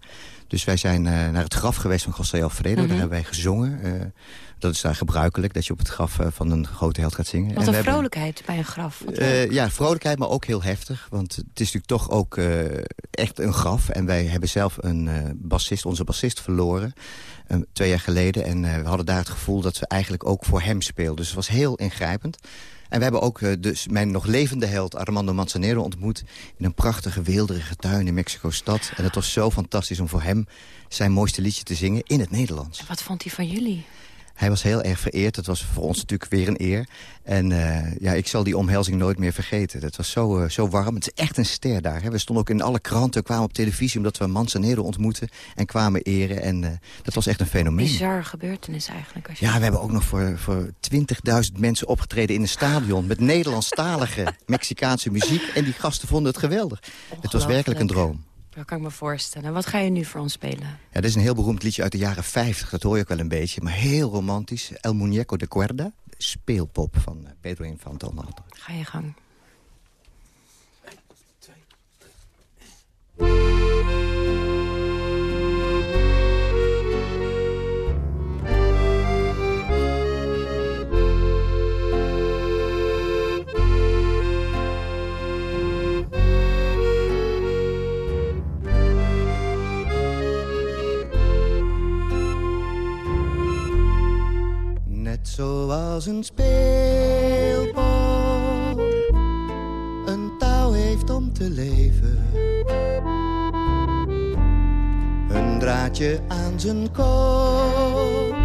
Dus wij zijn naar het graf geweest van José Alfredo. Mm -hmm. Daar hebben wij gezongen. Dat is daar gebruikelijk, dat je op het graf van een grote held gaat zingen. Wat en een vrolijkheid hebben... bij een graf. ja, vrolijkheid, maar ook heel heftig. Want het is natuurlijk toch ook echt een graf. En wij hebben zelf een bassist, onze bassist verloren. twee jaar geleden. En we hadden daar het gevoel dat we eigenlijk ook voor hem speelden. Dus het was heel ingrijpend. En we hebben ook dus mijn nog levende held Armando Manzanero ontmoet... in een prachtige, weelderige tuin in Mexico-stad. En het was zo fantastisch om voor hem zijn mooiste liedje te zingen in het Nederlands. Wat vond hij van jullie? Hij was heel erg vereerd. Dat was voor ons natuurlijk weer een eer. En uh, ja, ik zal die omhelzing nooit meer vergeten. Dat was zo, uh, zo warm. Het is echt een ster daar. Hè. We stonden ook in alle kranten, kwamen op televisie... omdat we Manzanero ontmoeten en kwamen eren. En uh, dat was echt een fenomeen. Bizar gebeurtenis eigenlijk. Als je ja, we hebben ook nog voor, voor 20.000 mensen opgetreden in een stadion... met Nederlandstalige Mexicaanse muziek. En die gasten vonden het geweldig. Het was werkelijk een droom. Dat kan ik me voorstellen. Wat ga je nu voor ons spelen? Ja, dit is een heel beroemd liedje uit de jaren 50. Dat hoor je ook wel een beetje. Maar heel romantisch. El Muñeco de Cuerda. Speelpop van Pedro Infante onder andere. Ga je gang. Zoals een speelpop een touw heeft om te leven. Een draadje aan zijn kop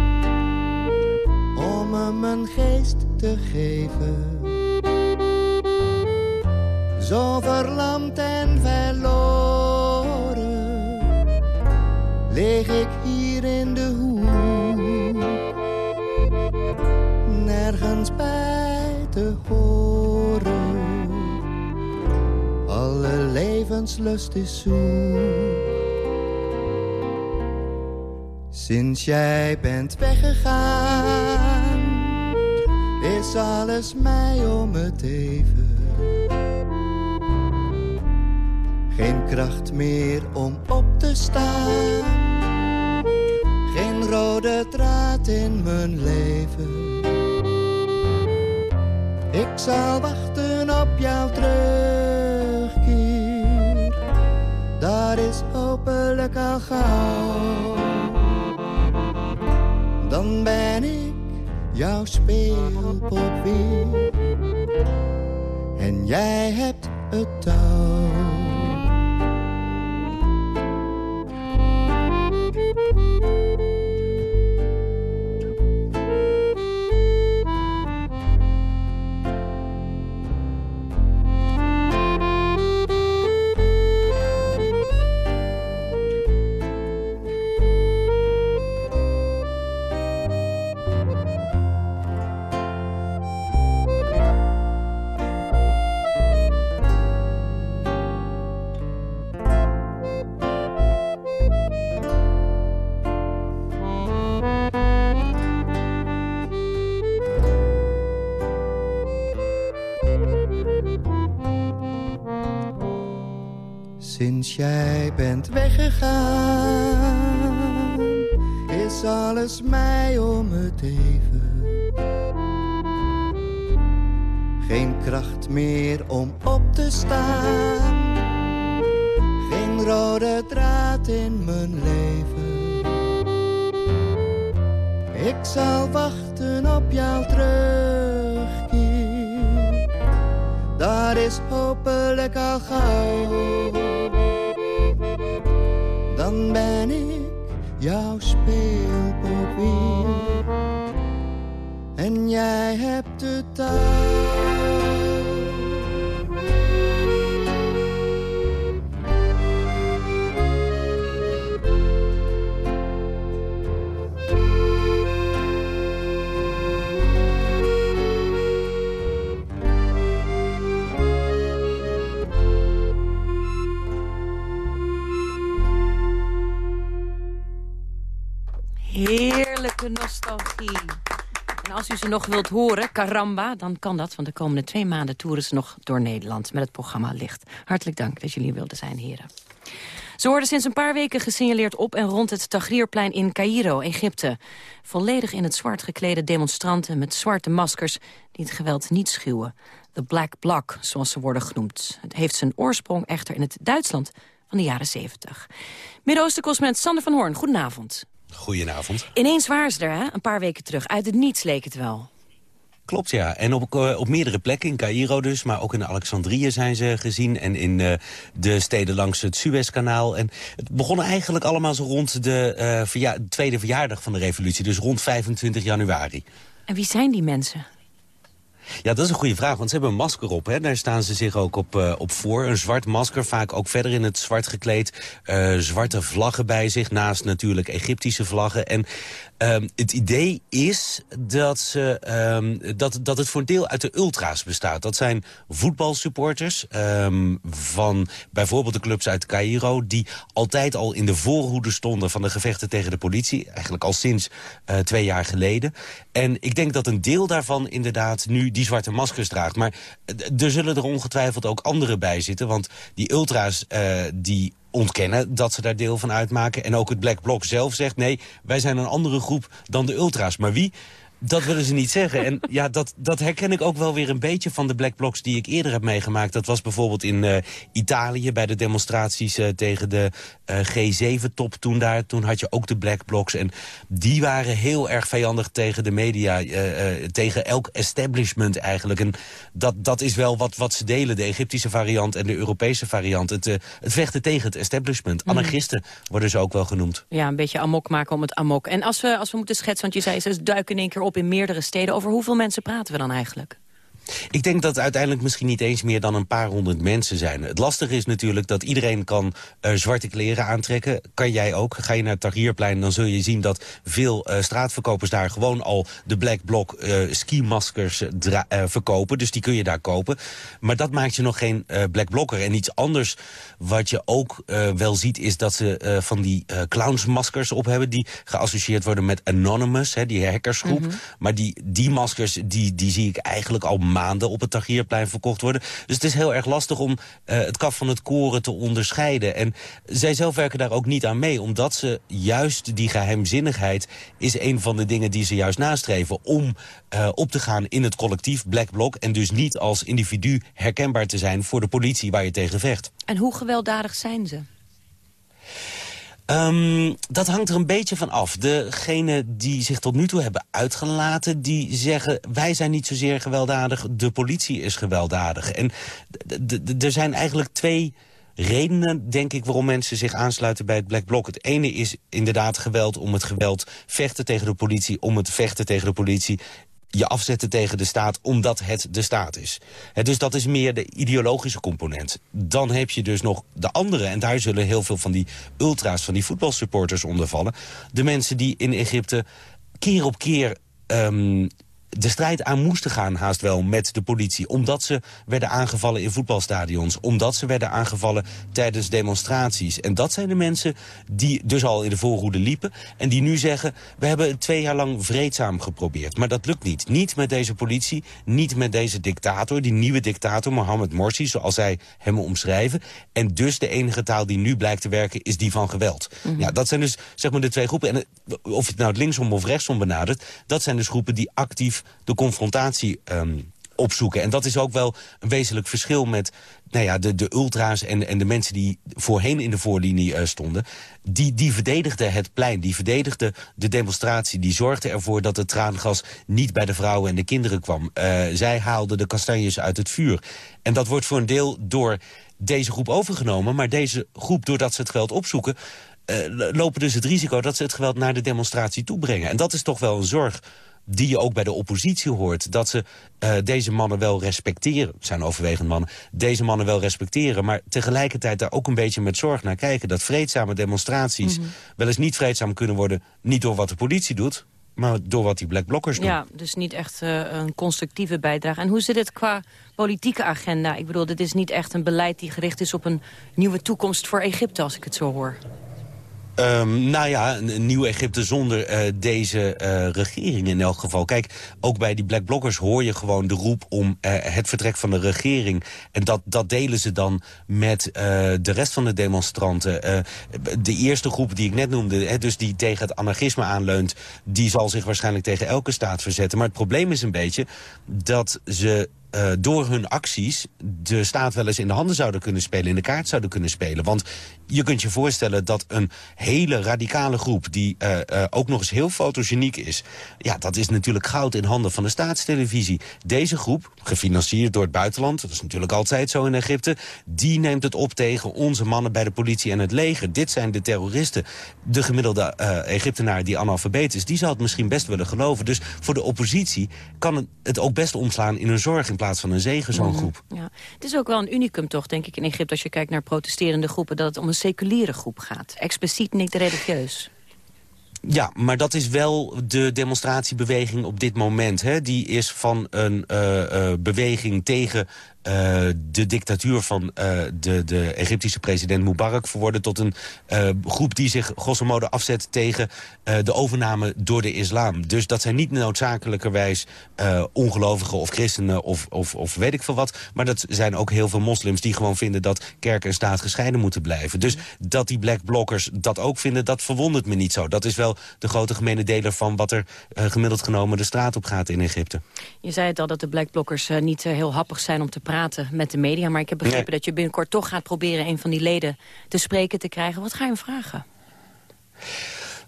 om hem een geest te geven. Zo verlamd en verloren lig ik hier in de hoek nergens bij te horen. Alle levenslust is zoek. Sinds jij bent weggegaan, is alles mij om het even. Geen kracht meer om op te staan. Geen rode draad in mijn leven. Ik zal wachten op jouw terugkeer. Dat is hopelijk al gauw. Dan ben ik jouw speelpop weer. En jij hebt het touw. Meer om op te staan, geen rode draad in mijn leven. Ik zal wachten op jouw terugkeer, dat is hopelijk al gauw dan ben ik jouw speelpop. En jij hebt de touw. U ze nog wilt horen, Caramba, dan kan dat. Want de komende twee maanden toeren ze nog door Nederland met het programma Licht. Hartelijk dank dat jullie wilden zijn, heren. Ze worden sinds een paar weken gesignaleerd op en rond het Tagrierplein in Cairo, Egypte. Volledig in het zwart geklede demonstranten met zwarte maskers die het geweld niet schuwen. De Black Bloc, zoals ze worden genoemd. Het heeft zijn oorsprong echter in het Duitsland van de jaren 70. Midden-Oosten-correspondent Sander van Hoorn, goedenavond. Goedenavond. Ineens waren ze er, hè? een paar weken terug. Uit het niets leek het wel. Klopt, ja. En op, eh, op meerdere plekken, in Cairo dus, maar ook in Alexandrië zijn ze gezien. En in eh, de steden langs het Suezkanaal. En het begon eigenlijk allemaal zo rond de verja tweede verjaardag van de revolutie. Dus rond 25 januari. En wie zijn die mensen? Ja, dat is een goede vraag, want ze hebben een masker op. Hè. Daar staan ze zich ook op, uh, op voor. Een zwart masker, vaak ook verder in het zwart gekleed. Uh, zwarte vlaggen bij zich, naast natuurlijk Egyptische vlaggen. En um, het idee is dat, ze, um, dat, dat het voor een deel uit de ultra's bestaat. Dat zijn voetbalsupporters um, van bijvoorbeeld de clubs uit Cairo... die altijd al in de voorhoede stonden van de gevechten tegen de politie. Eigenlijk al sinds uh, twee jaar geleden. En ik denk dat een deel daarvan inderdaad nu die zwarte maskers draagt. Maar er zullen er ongetwijfeld ook andere bij zitten. Want die ultra's uh, die ontkennen dat ze daar deel van uitmaken. En ook het Black Bloc zelf zegt... nee, wij zijn een andere groep dan de ultra's. Maar wie? Dat willen ze niet zeggen. En ja, dat, dat herken ik ook wel weer een beetje van de black blocs die ik eerder heb meegemaakt. Dat was bijvoorbeeld in uh, Italië bij de demonstraties uh, tegen de uh, G7-top toen daar. Toen had je ook de black blocs. En die waren heel erg vijandig tegen de media. tegen elk establishment eigenlijk. En dat, dat is wel wat, wat ze delen. De Egyptische variant en de Europese variant. Het, het vechten tegen het establishment. Mhm. Anarchisten worden ze ook wel genoemd. Ja, een beetje amok maken om het amok. En als we, als we moeten schetsen, want je zei ze duiken in één keer op in meerdere steden. Over hoeveel mensen praten we dan eigenlijk? Ik denk dat het uiteindelijk misschien niet eens meer dan een paar honderd mensen zijn. Het lastige is natuurlijk dat iedereen kan uh, zwarte kleren aantrekken. Kan jij ook. Ga je naar het Tahrirplein, dan zul je zien dat veel uh, straatverkopers daar gewoon al de Black Bloc uh, skimaskers verkopen. Dus die kun je daar kopen. Maar dat maakt je nog geen Black Blocker. En iets anders wat je ook wel ziet is dat ze van die clownsmaskers op hebben... die geassocieerd worden met Anonymous, hè, die hackersgroep. Mm -hmm. Maar die, die maskers die, die zie ik eigenlijk al maanden op het Tahrirplein verkocht worden. Dus het is heel erg lastig om uh, het kaf van het koren te onderscheiden. En zij zelf werken daar ook niet aan mee, omdat ze juist die geheimzinnigheid is een van de dingen die ze juist nastreven om uh, op te gaan in het collectief Black Bloc en dus niet als individu herkenbaar te zijn voor de politie waar je tegen vecht. En hoe gewelddadig zijn ze? Um, dat hangt er een beetje van af. Degenen die zich tot nu toe hebben uitgelaten... die zeggen, wij zijn niet zozeer gewelddadig, de politie is gewelddadig. En er zijn eigenlijk twee redenen, denk ik, waarom mensen zich aansluiten bij het Black Bloc. Het ene is inderdaad geweld om het geweld, vechten tegen de politie... om het vechten tegen de politie je afzetten tegen de staat omdat het de staat is. Dus dat is meer de ideologische component. Dan heb je dus nog de andere, en daar zullen heel veel van die ultra's... van die voetbalsupporters onder vallen. De mensen die in Egypte keer op keer um, de strijd aan moesten gaan haast wel met de politie. Omdat ze werden aangevallen in voetbalstadions. Omdat ze werden aangevallen tijdens demonstraties. En dat zijn de mensen die dus al in de voorhoede liepen. En die nu zeggen, we hebben het twee jaar lang vreedzaam geprobeerd. Maar dat lukt niet. Niet met deze politie, niet met deze dictator. Die nieuwe dictator, Mohammed Morsi, zoals zij hem omschrijven. En dus de enige taal die nu blijkt te werken is die van geweld. Mm -hmm. Ja, dat zijn dus zeg maar de twee groepen. En of je het nou linksom of rechtsom benadert... dat zijn dus groepen die actief de confrontatie um, opzoeken. En dat is ook wel een wezenlijk verschil met nou ja, de, de ultra's en, en de mensen die voorheen in de voorlinie uh, stonden. Die, die verdedigden het plein, die verdedigden de demonstratie. Die zorgden ervoor dat het traangas niet bij de vrouwen en de kinderen kwam. Uh, zij haalden de kastanjes uit het vuur. En dat wordt voor een deel door deze groep overgenomen. Maar deze groep, doordat ze het geweld opzoeken... Uh, lopen dus het risico dat ze het geweld naar de demonstratie toebrengen. En dat is toch wel een zorg die je ook bij de oppositie hoort. Dat ze uh, deze mannen wel respecteren. Het zijn overwegend mannen. Deze mannen wel respecteren. Maar tegelijkertijd daar ook een beetje met zorg naar kijken. Dat vreedzame demonstraties mm -hmm. wel eens niet vreedzaam kunnen worden. Niet door wat de politie doet. Maar door wat die black blockers doen. Ja, dus niet echt uh, een constructieve bijdrage. En hoe zit het qua politieke agenda? Ik bedoel, dit is niet echt een beleid die gericht is op een nieuwe toekomst voor Egypte, als ik het zo hoor. Um, nou ja, een, nieuw Egypte zonder uh, deze uh, regering in elk geval. Kijk, ook bij die Black Blockers hoor je gewoon de roep om uh, het vertrek van de regering. En dat, dat delen ze dan met de rest van de demonstranten. de eerste groep die ik net noemde, hè, dus die tegen het anarchisme aanleunt... die zal zich waarschijnlijk tegen elke staat verzetten. Maar het probleem is een beetje dat ze uh, door hun acties de staat wel eens in de handen zouden kunnen spelen... in de kaart zouden kunnen spelen. Want je kunt je voorstellen dat een hele radicale groep... die uh, uh, ook nog eens heel fotogeniek is... ja, dat is natuurlijk goud in handen van de staatstelevisie. Deze groep, gefinancierd door het buitenland... dat is natuurlijk altijd zo in Egypte... die neemt het op tegen onze mannen bij de politie en het leger. Dit zijn de terroristen. De gemiddelde Egyptenaar die analfabeet is... die zal het misschien best willen geloven. Dus voor de oppositie kan het ook best omslaan in een zorg... in plaats van een zegen, zo'n Mhm. groep. Ja. Het is ook wel een unicum toch, denk ik, in Egypte... als je kijkt naar protesterende groepen... dat het om een seculiere groep gaat. Expliciet niet religieus. Ja, maar dat is wel de demonstratiebeweging op dit moment. Hè. Die is van een uh, uh, beweging tegen uh, de dictatuur van uh, de, de Egyptische president Mubarak verworden tot een uh, groep die zich grosso modo afzet tegen de overname door de islam. Dus dat zijn niet noodzakelijkerwijs ongelovigen of christenen of, of, of weet ik veel wat. Maar dat zijn ook heel veel moslims die gewoon vinden dat kerk en staat gescheiden moeten blijven. Dus dat die black blockers dat ook vinden, dat verwondert me niet zo. Dat is wel de grote gemene deler van wat er gemiddeld genomen de straat op gaat in Egypte. Je zei het al dat de black blockers niet heel happig zijn om te praten met de media. Maar ik heb begrepen nee. dat je binnenkort toch gaat proberen... een van die leden te spreken te krijgen. Wat ga je hem vragen?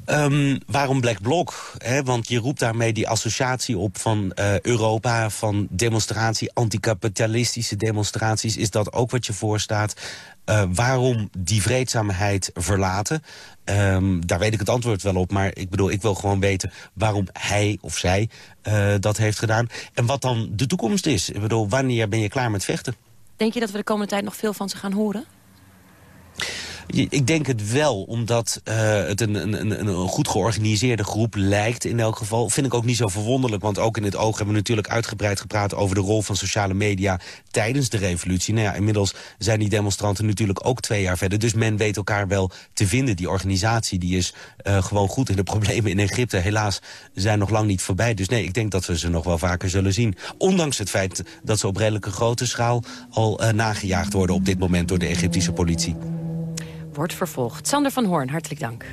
Um, waarom Black Bloc? Want je roept daarmee die associatie op van uh, Europa... van demonstratie, anticapitalistische demonstraties. Is dat ook wat je voorstaat? Uh, waarom die vreedzaamheid verlaten? Um, daar weet ik het antwoord wel op. Maar ik bedoel, ik wil gewoon weten waarom hij of zij uh, dat heeft gedaan. En wat dan de toekomst is. Ik bedoel, wanneer ben je klaar met vechten? Denk je dat we de komende tijd nog veel van ze gaan horen? Ik denk het wel, omdat uh, het een, een, een, goed georganiseerde groep lijkt in elk geval. Vind ik ook niet zo verwonderlijk, want ook in het oog hebben we natuurlijk uitgebreid gepraat over de rol van sociale media tijdens de revolutie. Nou ja, inmiddels zijn die demonstranten natuurlijk ook twee jaar verder. Dus men weet elkaar wel te vinden. Die organisatie die is uh, gewoon goed. En de problemen in Egypte helaas zijn nog lang niet voorbij. Dus nee, ik denk dat we ze nog wel vaker zullen zien. Ondanks het feit dat ze op redelijke grote schaal al uh, nagejaagd worden op dit moment door de Egyptische politie wordt vervolgd. Sander van Hoorn, hartelijk dank.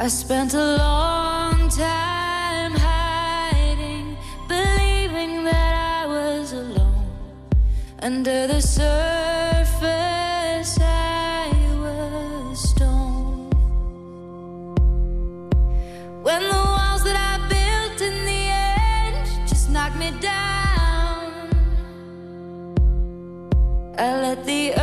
I spent a long time hiding, believing that I was alone. Under the surface, I was stone. When the walls that I built in the end just knocked me down, I let the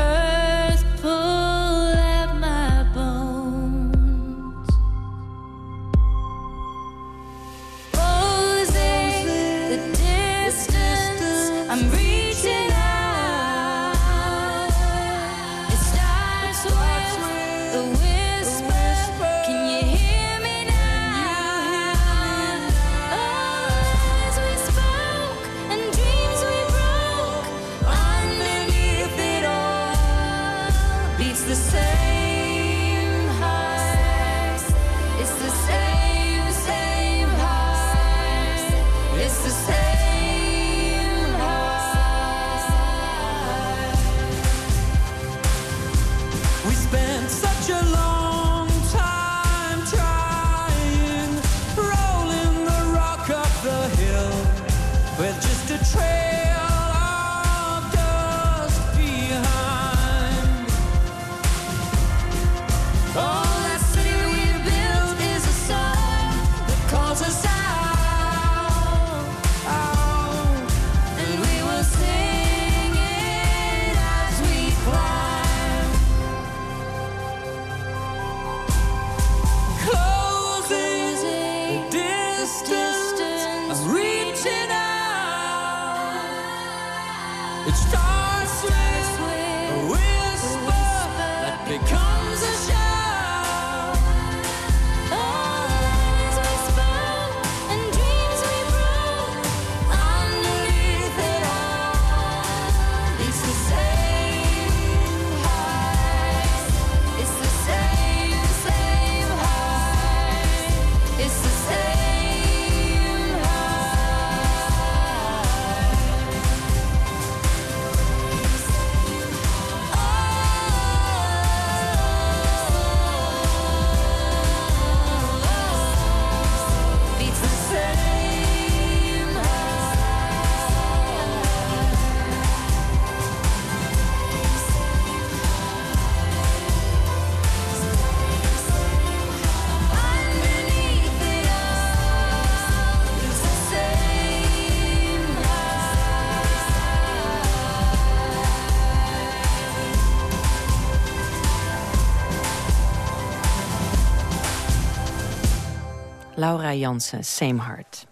Laura Jansen, Same Heart.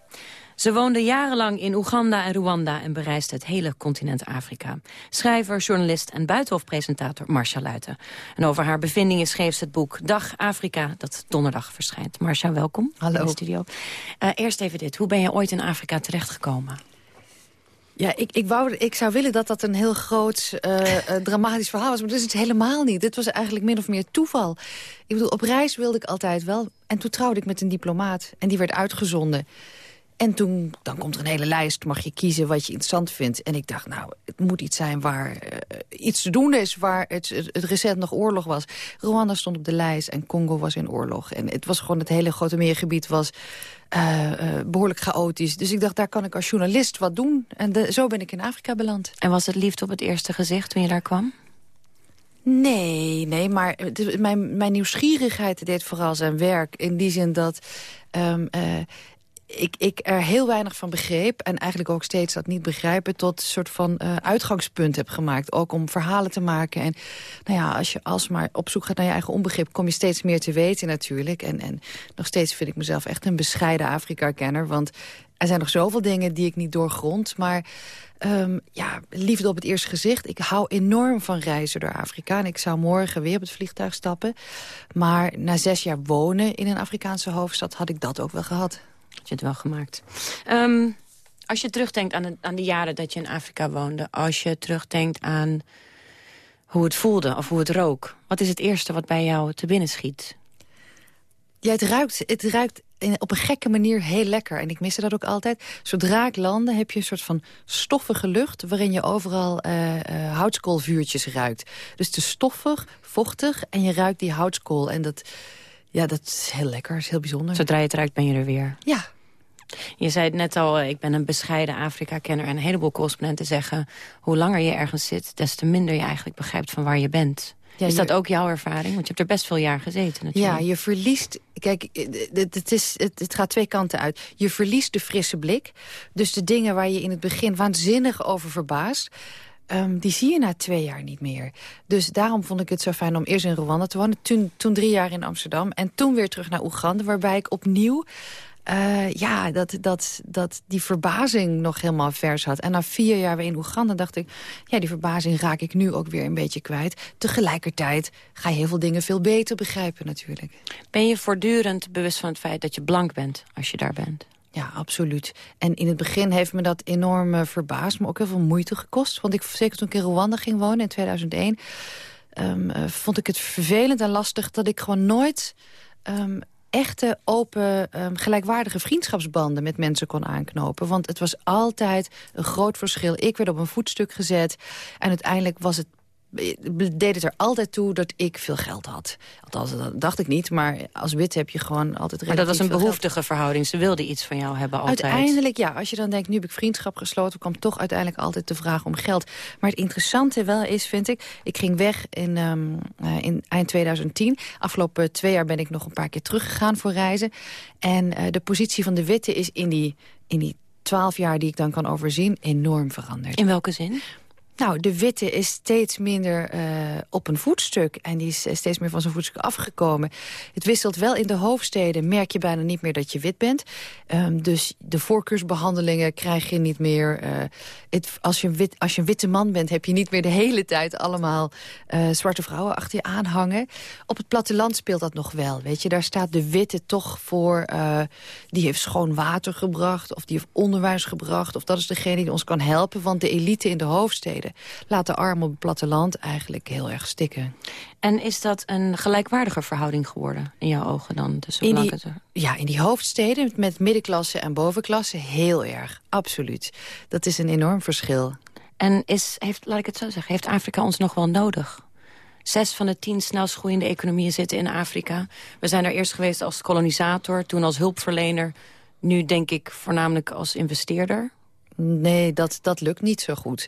Ze woonde jarenlang in Oeganda en Rwanda en bereisde het hele continent Afrika. Schrijver, journalist en buitenhofpresentator Marcia Luiten. En over haar bevindingen schreef ze het boek Dag Afrika, dat donderdag verschijnt. Marcia, welkom Hallo. in de studio. Eh, eerst even dit, hoe ben je ooit in Afrika terechtgekomen? Ja, ik, ik, wou, ik zou willen dat dat een heel groot eh, eh, dramatisch verhaal was. Maar dat is het helemaal niet. Dit was eigenlijk min of meer toeval. Ik bedoel, op reis wilde ik altijd wel. En toen trouwde ik met een diplomaat. En die werd uitgezonden. En toen, dan komt er een hele lijst, mag je kiezen wat je interessant vindt. En ik dacht, nou, het moet iets zijn waar eh, iets te doen is... waar het, het, het recent nog oorlog was. Rwanda stond op de lijst en Congo was in oorlog. En het was gewoon, het hele grote meergebied was eh, eh, behoorlijk chaotisch. Dus ik dacht, daar kan ik als journalist wat doen. En de- zo ben ik in Afrika beland. En was het liefde op het eerste gezicht toen je daar kwam? Nee, nee, maar mijn, mijn nieuwsgierigheid deed vooral zijn werk. In die zin dat ehm, eh, ik, ik er heel weinig van begreep... en eigenlijk ook steeds dat niet begrijpen... tot een soort van eh, uitgangspunt heb gemaakt. Ook om verhalen te maken. En nou ja, als je alsmaar op zoek gaat naar je eigen onbegrip... kom je steeds meer te weten natuurlijk. En, en nog steeds vind ik mezelf echt een bescheiden Afrika-kenner. Want er zijn nog zoveel dingen die ik niet doorgrond. Maar ehm, ja, liefde op het eerste gezicht. Ik hou enorm van reizen door Afrika. En ik zou morgen weer op het vliegtuig stappen. Maar na zes jaar wonen in een Afrikaanse hoofdstad... had ik dat ook wel gehad. Je het wel gemaakt. Ehm, als je terugdenkt aan de, aan de jaren dat je in Afrika woonde... als je terugdenkt aan hoe het voelde of hoe het rook... wat is het eerste wat bij jou te binnen schiet? Ja, het ruikt, het ruikt op een gekke manier heel lekker. En ik miste dat ook altijd. Zodra ik landde heb je een soort van stoffige lucht... waarin je overal eh, houtskoolvuurtjes ruikt. Dus te stoffig, vochtig en je ruikt die houtskool. En dat, ja, dat is heel lekker, is heel bijzonder. Zodra je het ruikt ben je er weer. Ja. Je zei het net al, eh, ik ben een bescheiden Afrika-kenner... en een heleboel correspondenten zeggen... hoe langer je ergens zit, des te minder je eigenlijk begrijpt van waar je bent. Ja, is dat ook jouw ervaring? Want je hebt er best veel jaar gezeten natuurlijk. Ja, je verliest... Kijk, eh, het, is, het, het gaat twee kanten uit. Je verliest de frisse blik. Dus de dingen waar je in het begin waanzinnig over verbaast... ehm, die zie je na twee jaar niet meer. Dus daarom vond ik het zo fijn om eerst in Rwanda te wonen. Toen, toen drie jaar in Amsterdam. En toen weer terug naar Oeganda, waarbij ik opnieuw... eh, ja, dat, dat, dat die verbazing nog helemaal vers had. En na vier jaar weer in Oeganda dacht ik... ja, die verbazing raak ik nu ook weer een beetje kwijt. Tegelijkertijd ga je heel veel dingen veel beter begrijpen natuurlijk. Ben je voortdurend bewust van het feit dat je blank bent als je daar bent? Ja, absoluut. En in het begin heeft me dat enorm eh, verbaasd, maar ook heel veel moeite gekost. Want ik, zeker toen ik in Rwanda ging wonen in 2001... ehm, eh, vond ik het vervelend en lastig dat ik gewoon nooit... ehm, echte, open, ehm, gelijkwaardige vriendschapsbanden met mensen kon aanknopen. Want het was altijd een groot verschil. Ik werd op een voetstuk gezet en uiteindelijk was het deed het er altijd toe dat ik veel geld had. Althans, dat dacht ik niet, maar als wit heb je gewoon altijd Maar dat was een geld. behoeftige verhouding. Ze wilden iets van jou hebben altijd. Uiteindelijk, ja. Als je dan denkt, nu heb ik vriendschap gesloten... kwam toch uiteindelijk altijd de vraag om geld. Maar het interessante wel is, vind ik... Ik ging weg in, ehm, eh, in eind 2010. Afgelopen twee jaar ben ik nog een paar keer teruggegaan voor reizen. En eh, de positie van de witte is in die, in die twaalf jaar die ik dan kan overzien... enorm veranderd. In welke zin? Nou, de witte is steeds minder eh, op een voetstuk. En die is eh, steeds meer van zijn voetstuk afgekomen. Het wisselt wel in de hoofdsteden. Merk je bijna niet meer dat je wit bent. Ehm, dus de voorkeursbehandelingen krijg je niet meer. eh, als, je wit, als je een witte man bent, heb je niet meer de hele tijd allemaal zwarte vrouwen achter je aanhangen. Op het platteland speelt dat nog wel. Weet je, daar staat de witte toch voor. die heeft schoon water gebracht. Of die heeft onderwijs gebracht. Of dat is degene die ons kan helpen. Want de elite in de hoofdsteden laat de armen op het platteland eigenlijk heel erg stikken. En is dat een gelijkwaardige verhouding geworden in jouw ogen dan? Tussen In die, ja, in die hoofdsteden met middenklasse en bovenklasse heel erg. Absoluut. Dat is een enorm verschil. En is, heeft, laat ik het zo zeggen, heeft Afrika ons nog wel nodig? Zes van de tien snelst groeiende economieën zitten in Afrika. We zijn er eerst geweest als kolonisator, toen als hulpverlener. Nu denk ik voornamelijk als investeerder. Nee, dat, dat lukt niet zo goed.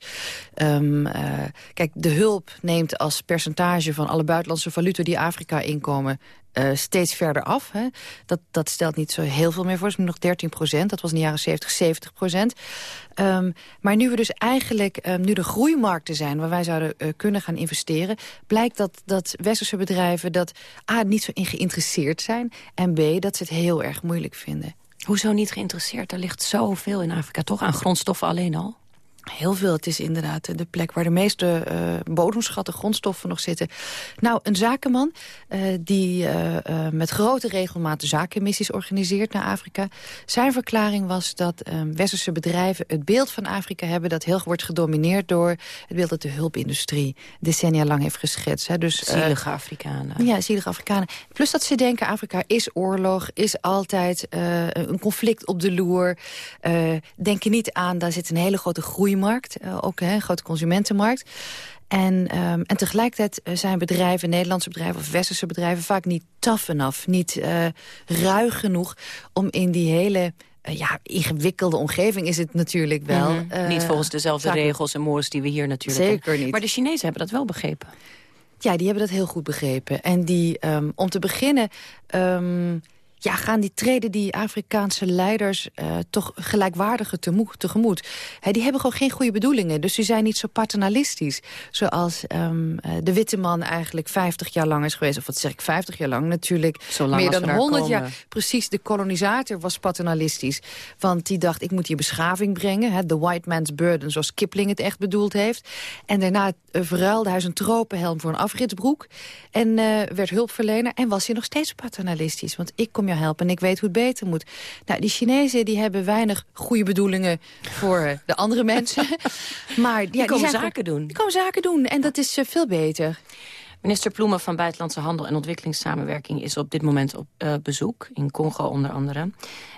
Ehm, eh, kijk, de hulp neemt als percentage van alle buitenlandse valuta die Afrika inkomen eh, steeds verder af. Hè. Dat, dat stelt niet zo heel veel meer voor. Het is nog 13 procent. Dat was in de jaren 70, 70 procent. Ehm, maar nu we dus eigenlijk ehm, nu de groeimarkten zijn... waar wij zouden eh, kunnen gaan investeren... blijkt dat, dat westerse bedrijven dat A, niet zo in geïnteresseerd zijn... en B, dat ze het heel erg moeilijk vinden. Hoezo niet geïnteresseerd? Er ligt zoveel in Afrika, toch? Aan grondstoffen alleen al? Heel veel. Het is inderdaad de plek waar de meeste uh, bodemschatten, grondstoffen nog zitten. Nou, een zakenman uh, die uh, met grote regelmaat zakenmissies organiseert naar Afrika. Zijn verklaring was dat westerse bedrijven het beeld van Afrika hebben... dat heel wordt gedomineerd door het beeld dat de hulpindustrie decennia lang heeft geschetst. Hè. Dus, zielige Afrikanen. Ja, zielige Afrikanen. Plus dat ze denken, Afrika is oorlog, is altijd een conflict op de loer. denk je niet aan, daar zit een hele grote groei markt, ook hè, een grote consumentenmarkt. En, um, en tegelijkertijd zijn bedrijven, Nederlandse bedrijven of westerse bedrijven... vaak niet tough enough, niet uh, ruig genoeg om in die hele... Uh, ja, ingewikkelde omgeving is het natuurlijk wel. Mm -hmm. uh, niet volgens dezelfde regels en mores die we hier natuurlijk Zeker hebben. niet. Maar de Chinezen hebben dat wel begrepen. Ja, die hebben dat heel goed begrepen. En die, um, om te beginnen... Um, ja, gaan die treden die Afrikaanse leiders uh, toch gelijkwaardiger tegemoet. He, die hebben gewoon geen goede bedoelingen. Dus die zijn niet zo paternalistisch. Zoals um, uh, de witte man eigenlijk 50 jaar lang is geweest. Of wat zeg ik, 50 jaar lang natuurlijk. lang meer dan 100 jaar. Precies, de kolonisator was paternalistisch. Want die dacht, ik moet hier beschaving brengen. He, the white man's burden, zoals Kipling het echt bedoeld heeft. En daarna uh, verruilde hij zijn tropenhelm voor een afritsbroek. En werd hulpverlener. En was hij nog steeds paternalistisch. Want ik kom helpen en ik weet hoe het beter moet. Nou, die Chinezen die hebben weinig goede bedoelingen voor de andere mensen. maar ja, die, komen die zaken doen. Die komen zaken doen en dat is uh, veel beter. Minister Ploemen van Buitenlandse Handel en Ontwikkelingssamenwerking... is op dit moment op uh, bezoek, in Congo onder andere.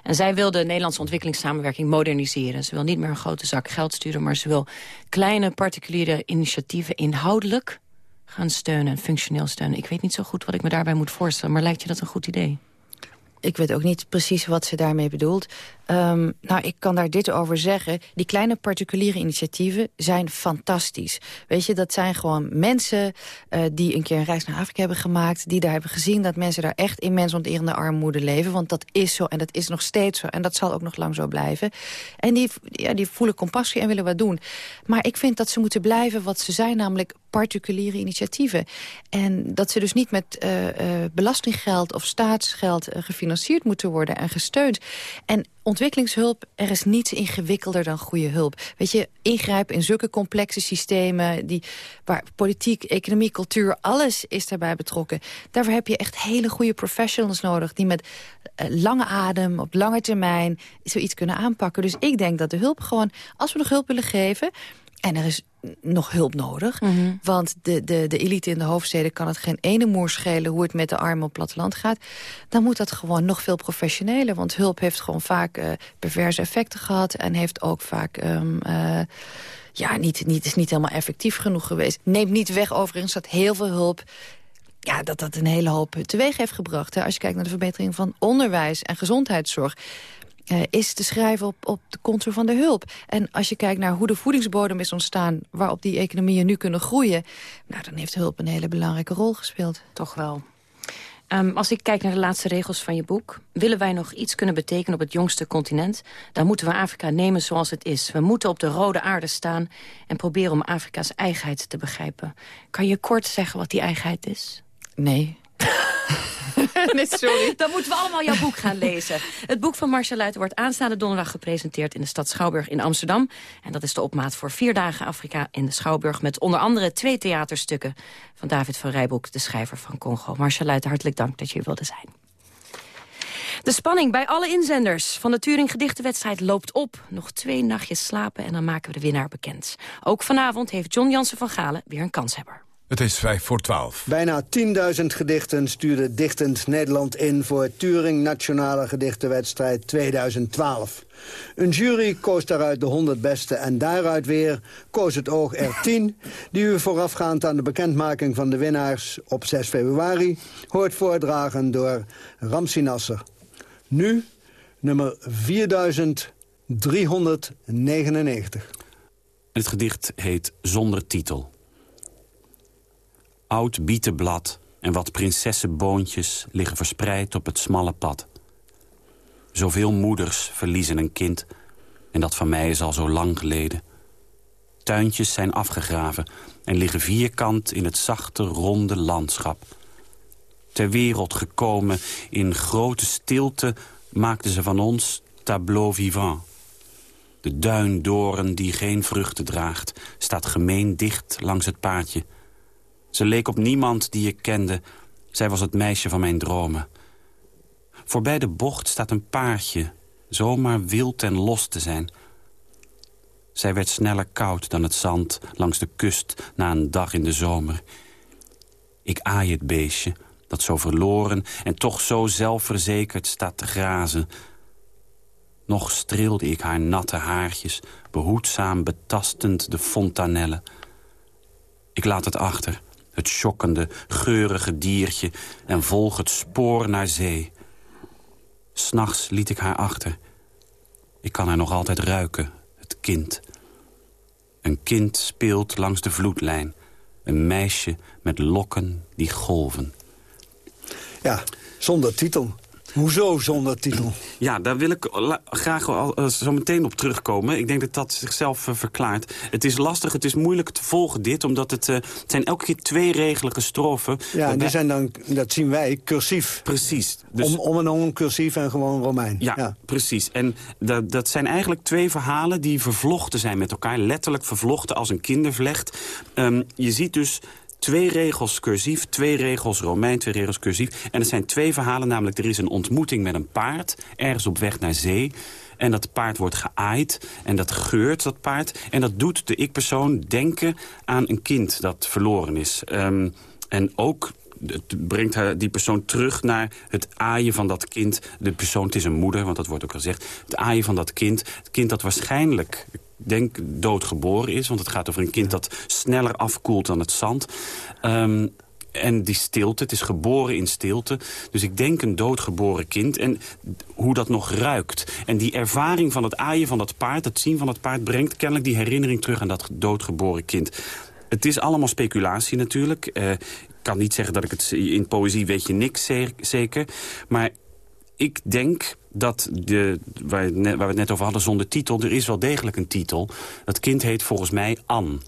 En zij wil de Nederlandse ontwikkelingssamenwerking moderniseren. Ze wil niet meer een grote zak geld sturen... maar ze wil kleine particuliere initiatieven inhoudelijk gaan steunen en functioneel steunen. Ik weet niet zo goed wat ik me daarbij moet voorstellen... maar lijkt je dat een goed idee? Ik weet ook niet precies wat ze daarmee bedoelt. Um, nou, ik kan daar dit over zeggen. Die kleine particuliere initiatieven zijn fantastisch. Weet je, dat zijn gewoon mensen uh, die een keer een reis naar Afrika hebben gemaakt... die daar hebben gezien dat mensen daar echt in mensonterende armoede leven. Want dat is zo en dat is nog steeds zo. En dat zal ook nog lang zo blijven. En die, ja, die voelen compassie en willen wat doen. Maar ik vind dat ze moeten blijven wat ze zijn, namelijk particuliere initiatieven. En dat ze dus niet met uh, uh, belastinggeld of staatsgeld gefinancierd moeten worden en gesteund. En ontwikkelingshulp, er is niets ingewikkelder dan goede hulp. Weet je, ingrijpen in zulke complexe systemen... Die, waar politiek, economie, cultuur, alles is daarbij betrokken. Daarvoor heb je echt hele goede professionals nodig... die met uh, lange adem, op lange termijn, zoiets kunnen aanpakken. Dus ik denk dat de hulp gewoon, als we nog hulp willen geven... en er is nog hulp nodig. Mm -hmm. Want de, de, de elite in de hoofdsteden kan het geen ene moer schelen... hoe het met de armen op platteland gaat. Dan moet dat gewoon nog veel professioneler. Want hulp heeft gewoon vaak uh, perverse effecten gehad... en heeft ook vaak... Um, uh, ja, niet, niet, is niet helemaal effectief genoeg geweest. Neemt niet weg overigens dat heel veel hulp ja, dat dat een hele hoop teweeg heeft gebracht. Hè. Als je kijkt naar de verbetering van onderwijs en gezondheidszorg... Uh, is te schrijven op, op de contour van de hulp. En als je kijkt naar hoe de voedingsbodem is ontstaan... waarop die economieën nu kunnen groeien... nou, dan heeft hulp een hele belangrijke rol gespeeld. Toch wel. Um, als ik kijk naar de laatste regels van je boek... willen wij nog iets kunnen betekenen op het jongste continent... dan moeten we Afrika nemen zoals het is. We moeten op de rode aarde staan... en proberen om Afrika's eigenheid te begrijpen. Kan je kort zeggen wat die eigenheid is? Nee. sorry. Dan moeten we allemaal jouw boek gaan lezen. Het boek van Marcia Luiten wordt aanstaande donderdag gepresenteerd... in de stad Schouwburg in Amsterdam. En dat is de opmaat voor vier dagen Afrika in de Schouwburg... met onder andere twee theaterstukken van David van Rijboek... de schrijver van Congo. Marcia Luiten, hartelijk dank dat je hier wilde zijn. De spanning bij alle inzenders van de Turing Gedichtenwedstrijd loopt op. Nog twee nachtjes slapen en dan maken we de winnaar bekend. Ook vanavond heeft John Jansen van Galen weer een kanshebber. Het is vijf voor twaalf. Bijna 10.000 gedichten stuurde Dichtend Nederland in... voor Turing Nationale Gedichtenwedstrijd 2012. Een jury koos daaruit de 100 beste en daaruit weer koos het oog er 10... die u voorafgaand aan de bekendmaking van de winnaars op 6 februari... hoort voordragen door Ramsi Nasser. Nu nummer 4000. 399. Het gedicht heet Zonder titel. Oud bietenblad en wat prinsessenboontjes liggen verspreid op het smalle pad. Zoveel moeders verliezen een kind en dat van mij is al zo lang geleden. Tuintjes zijn afgegraven en liggen vierkant in het zachte, ronde landschap. Ter wereld gekomen in grote stilte maakten ze van ons tableau vivant. De duindoren die geen vruchten draagt, staat gemeen dicht langs het paadje. Ze leek op niemand die ik kende. Zij was het meisje van mijn dromen. Voorbij de bocht staat een paardje, zomaar wild en los te zijn. Zij werd sneller koud dan het zand langs de kust na een dag in de zomer. Ik aai het beestje, dat zo verloren en toch zo zelfverzekerd staat te grazen. Nog streelde ik haar natte haartjes, behoedzaam betastend de fontanelle. Ik laat het achter, het schokkende, geurige diertje... en volg het spoor naar zee. S'nachts liet ik haar achter. Ik kan haar nog altijd ruiken, het kind. Een kind speelt langs de vloedlijn. Een meisje met lokken die golven. Ja, zonder titel. Hoezo zonder titel? Ja, daar wil ik graag al, eh, zo meteen op terugkomen. Ik denk dat dat zichzelf eh, verklaart. Het is lastig, het is moeilijk te volgen dit... omdat het, eh, het zijn elke keer twee regelige strofen. Ja, en die zijn dan, dat zien wij, cursief. Precies. Dus- Om, om en om cursief en gewoon Romein. Ja, precies. En dat, dat zijn eigenlijk twee verhalen die vervlochten zijn met elkaar. Letterlijk vervlochten als een kindervlecht. Ehm, je ziet dus twee regels cursief, twee regels Romein, twee regels cursief. En het zijn twee verhalen, namelijk er is een ontmoeting met een paard... ergens op weg naar zee. En dat paard wordt geaaid en dat geurt, dat paard. En dat doet de ik-persoon denken aan een kind dat verloren is. Ehm, en ook het brengt haar, die persoon terug naar het aaien van dat kind. De persoon, het is een moeder, want dat wordt ook gezegd. Het aaien van dat kind. Het kind dat waarschijnlijk, denk, doodgeboren is. Want het gaat over een kind dat sneller afkoelt dan het zand. Ehm, en die stilte, het is geboren in stilte. Dus ik denk een doodgeboren kind. En hoe dat nog ruikt. En die ervaring van het aaien van dat paard, het zien van dat paard... brengt kennelijk die herinnering terug aan dat doodgeboren kind. Het is allemaal speculatie natuurlijk. Eh, ik kan niet zeggen dat ik het... In poëzie weet je niks ze- zeker. Maar ik denk dat, de, waar, waar we het net over hadden, zonder titel... er is wel degelijk een titel. Dat kind heet volgens mij Anne.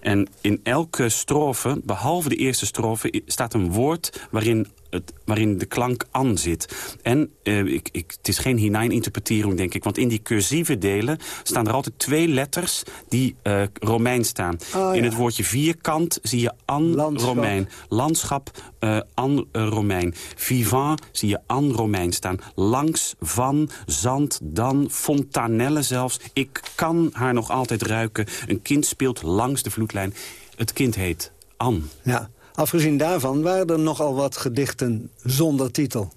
En in elke strofe, behalve de eerste strofe... staat een woord waarin, het, waarin de klank an zit. En eh, ik, ik, het is geen hineininterpretering, denk ik. Want in die cursieve delen staan er altijd twee letters die eh, Romein staan. Oh, in ja. het woordje vierkant zie je an Romein. Landschap eh, an Romein. Vivant zie je an Romein staan. Langs, van, zand, dan, fontanelle zelfs. Ik kan haar nog altijd ruiken. Een kind speelt langs de vloedlijn. Het kind heet An. Ja, afgezien daarvan waren er nogal wat gedichten zonder titel.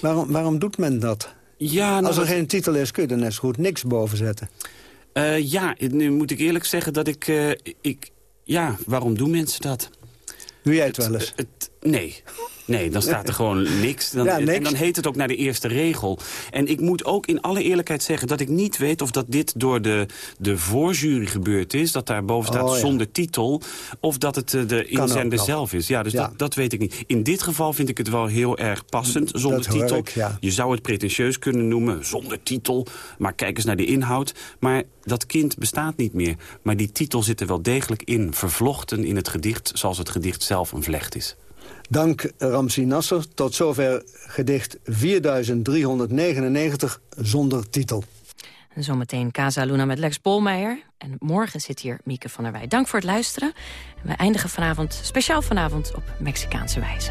Waarom, waarom doet men dat? Ja, nou, Als er geen titel is, kun je er net zo goed niks boven zetten. Eh, ja, nu moet ik eerlijk zeggen dat ik, eh, ik... Ja, waarom doen mensen dat? Doe jij het wel eens? Het, nee. Nee, dan staat er gewoon niks. Dan, Ja, niks. En dan heet het ook naar de eerste regel. En ik moet ook in alle eerlijkheid zeggen dat ik niet weet... of dat dit door de, de voorjury gebeurd is. Dat daar boven staat Oh, ja. zonder titel. Of dat het eh, de Kan inzender zelf is. Ja, dus Ja. Dat, dat weet ik niet. In dit geval vind ik het wel heel erg passend. Zonder Dat titel. ik. Je zou het pretentieus kunnen noemen. Zonder titel. Maar kijk eens naar de inhoud. Maar dat kind bestaat niet meer. Maar die titel zit er wel degelijk in. Vervlochten in het gedicht zoals het gedicht zelf een vlecht is. Dank Ramsi Nasser. Tot zover gedicht 4399 zonder titel. En zometeen Casa Luna met Lex Bolmeijer. En morgen zit hier Mieke van der Wij. Dank voor het luisteren. En we eindigen vanavond, speciaal vanavond, op Mexicaanse wijze.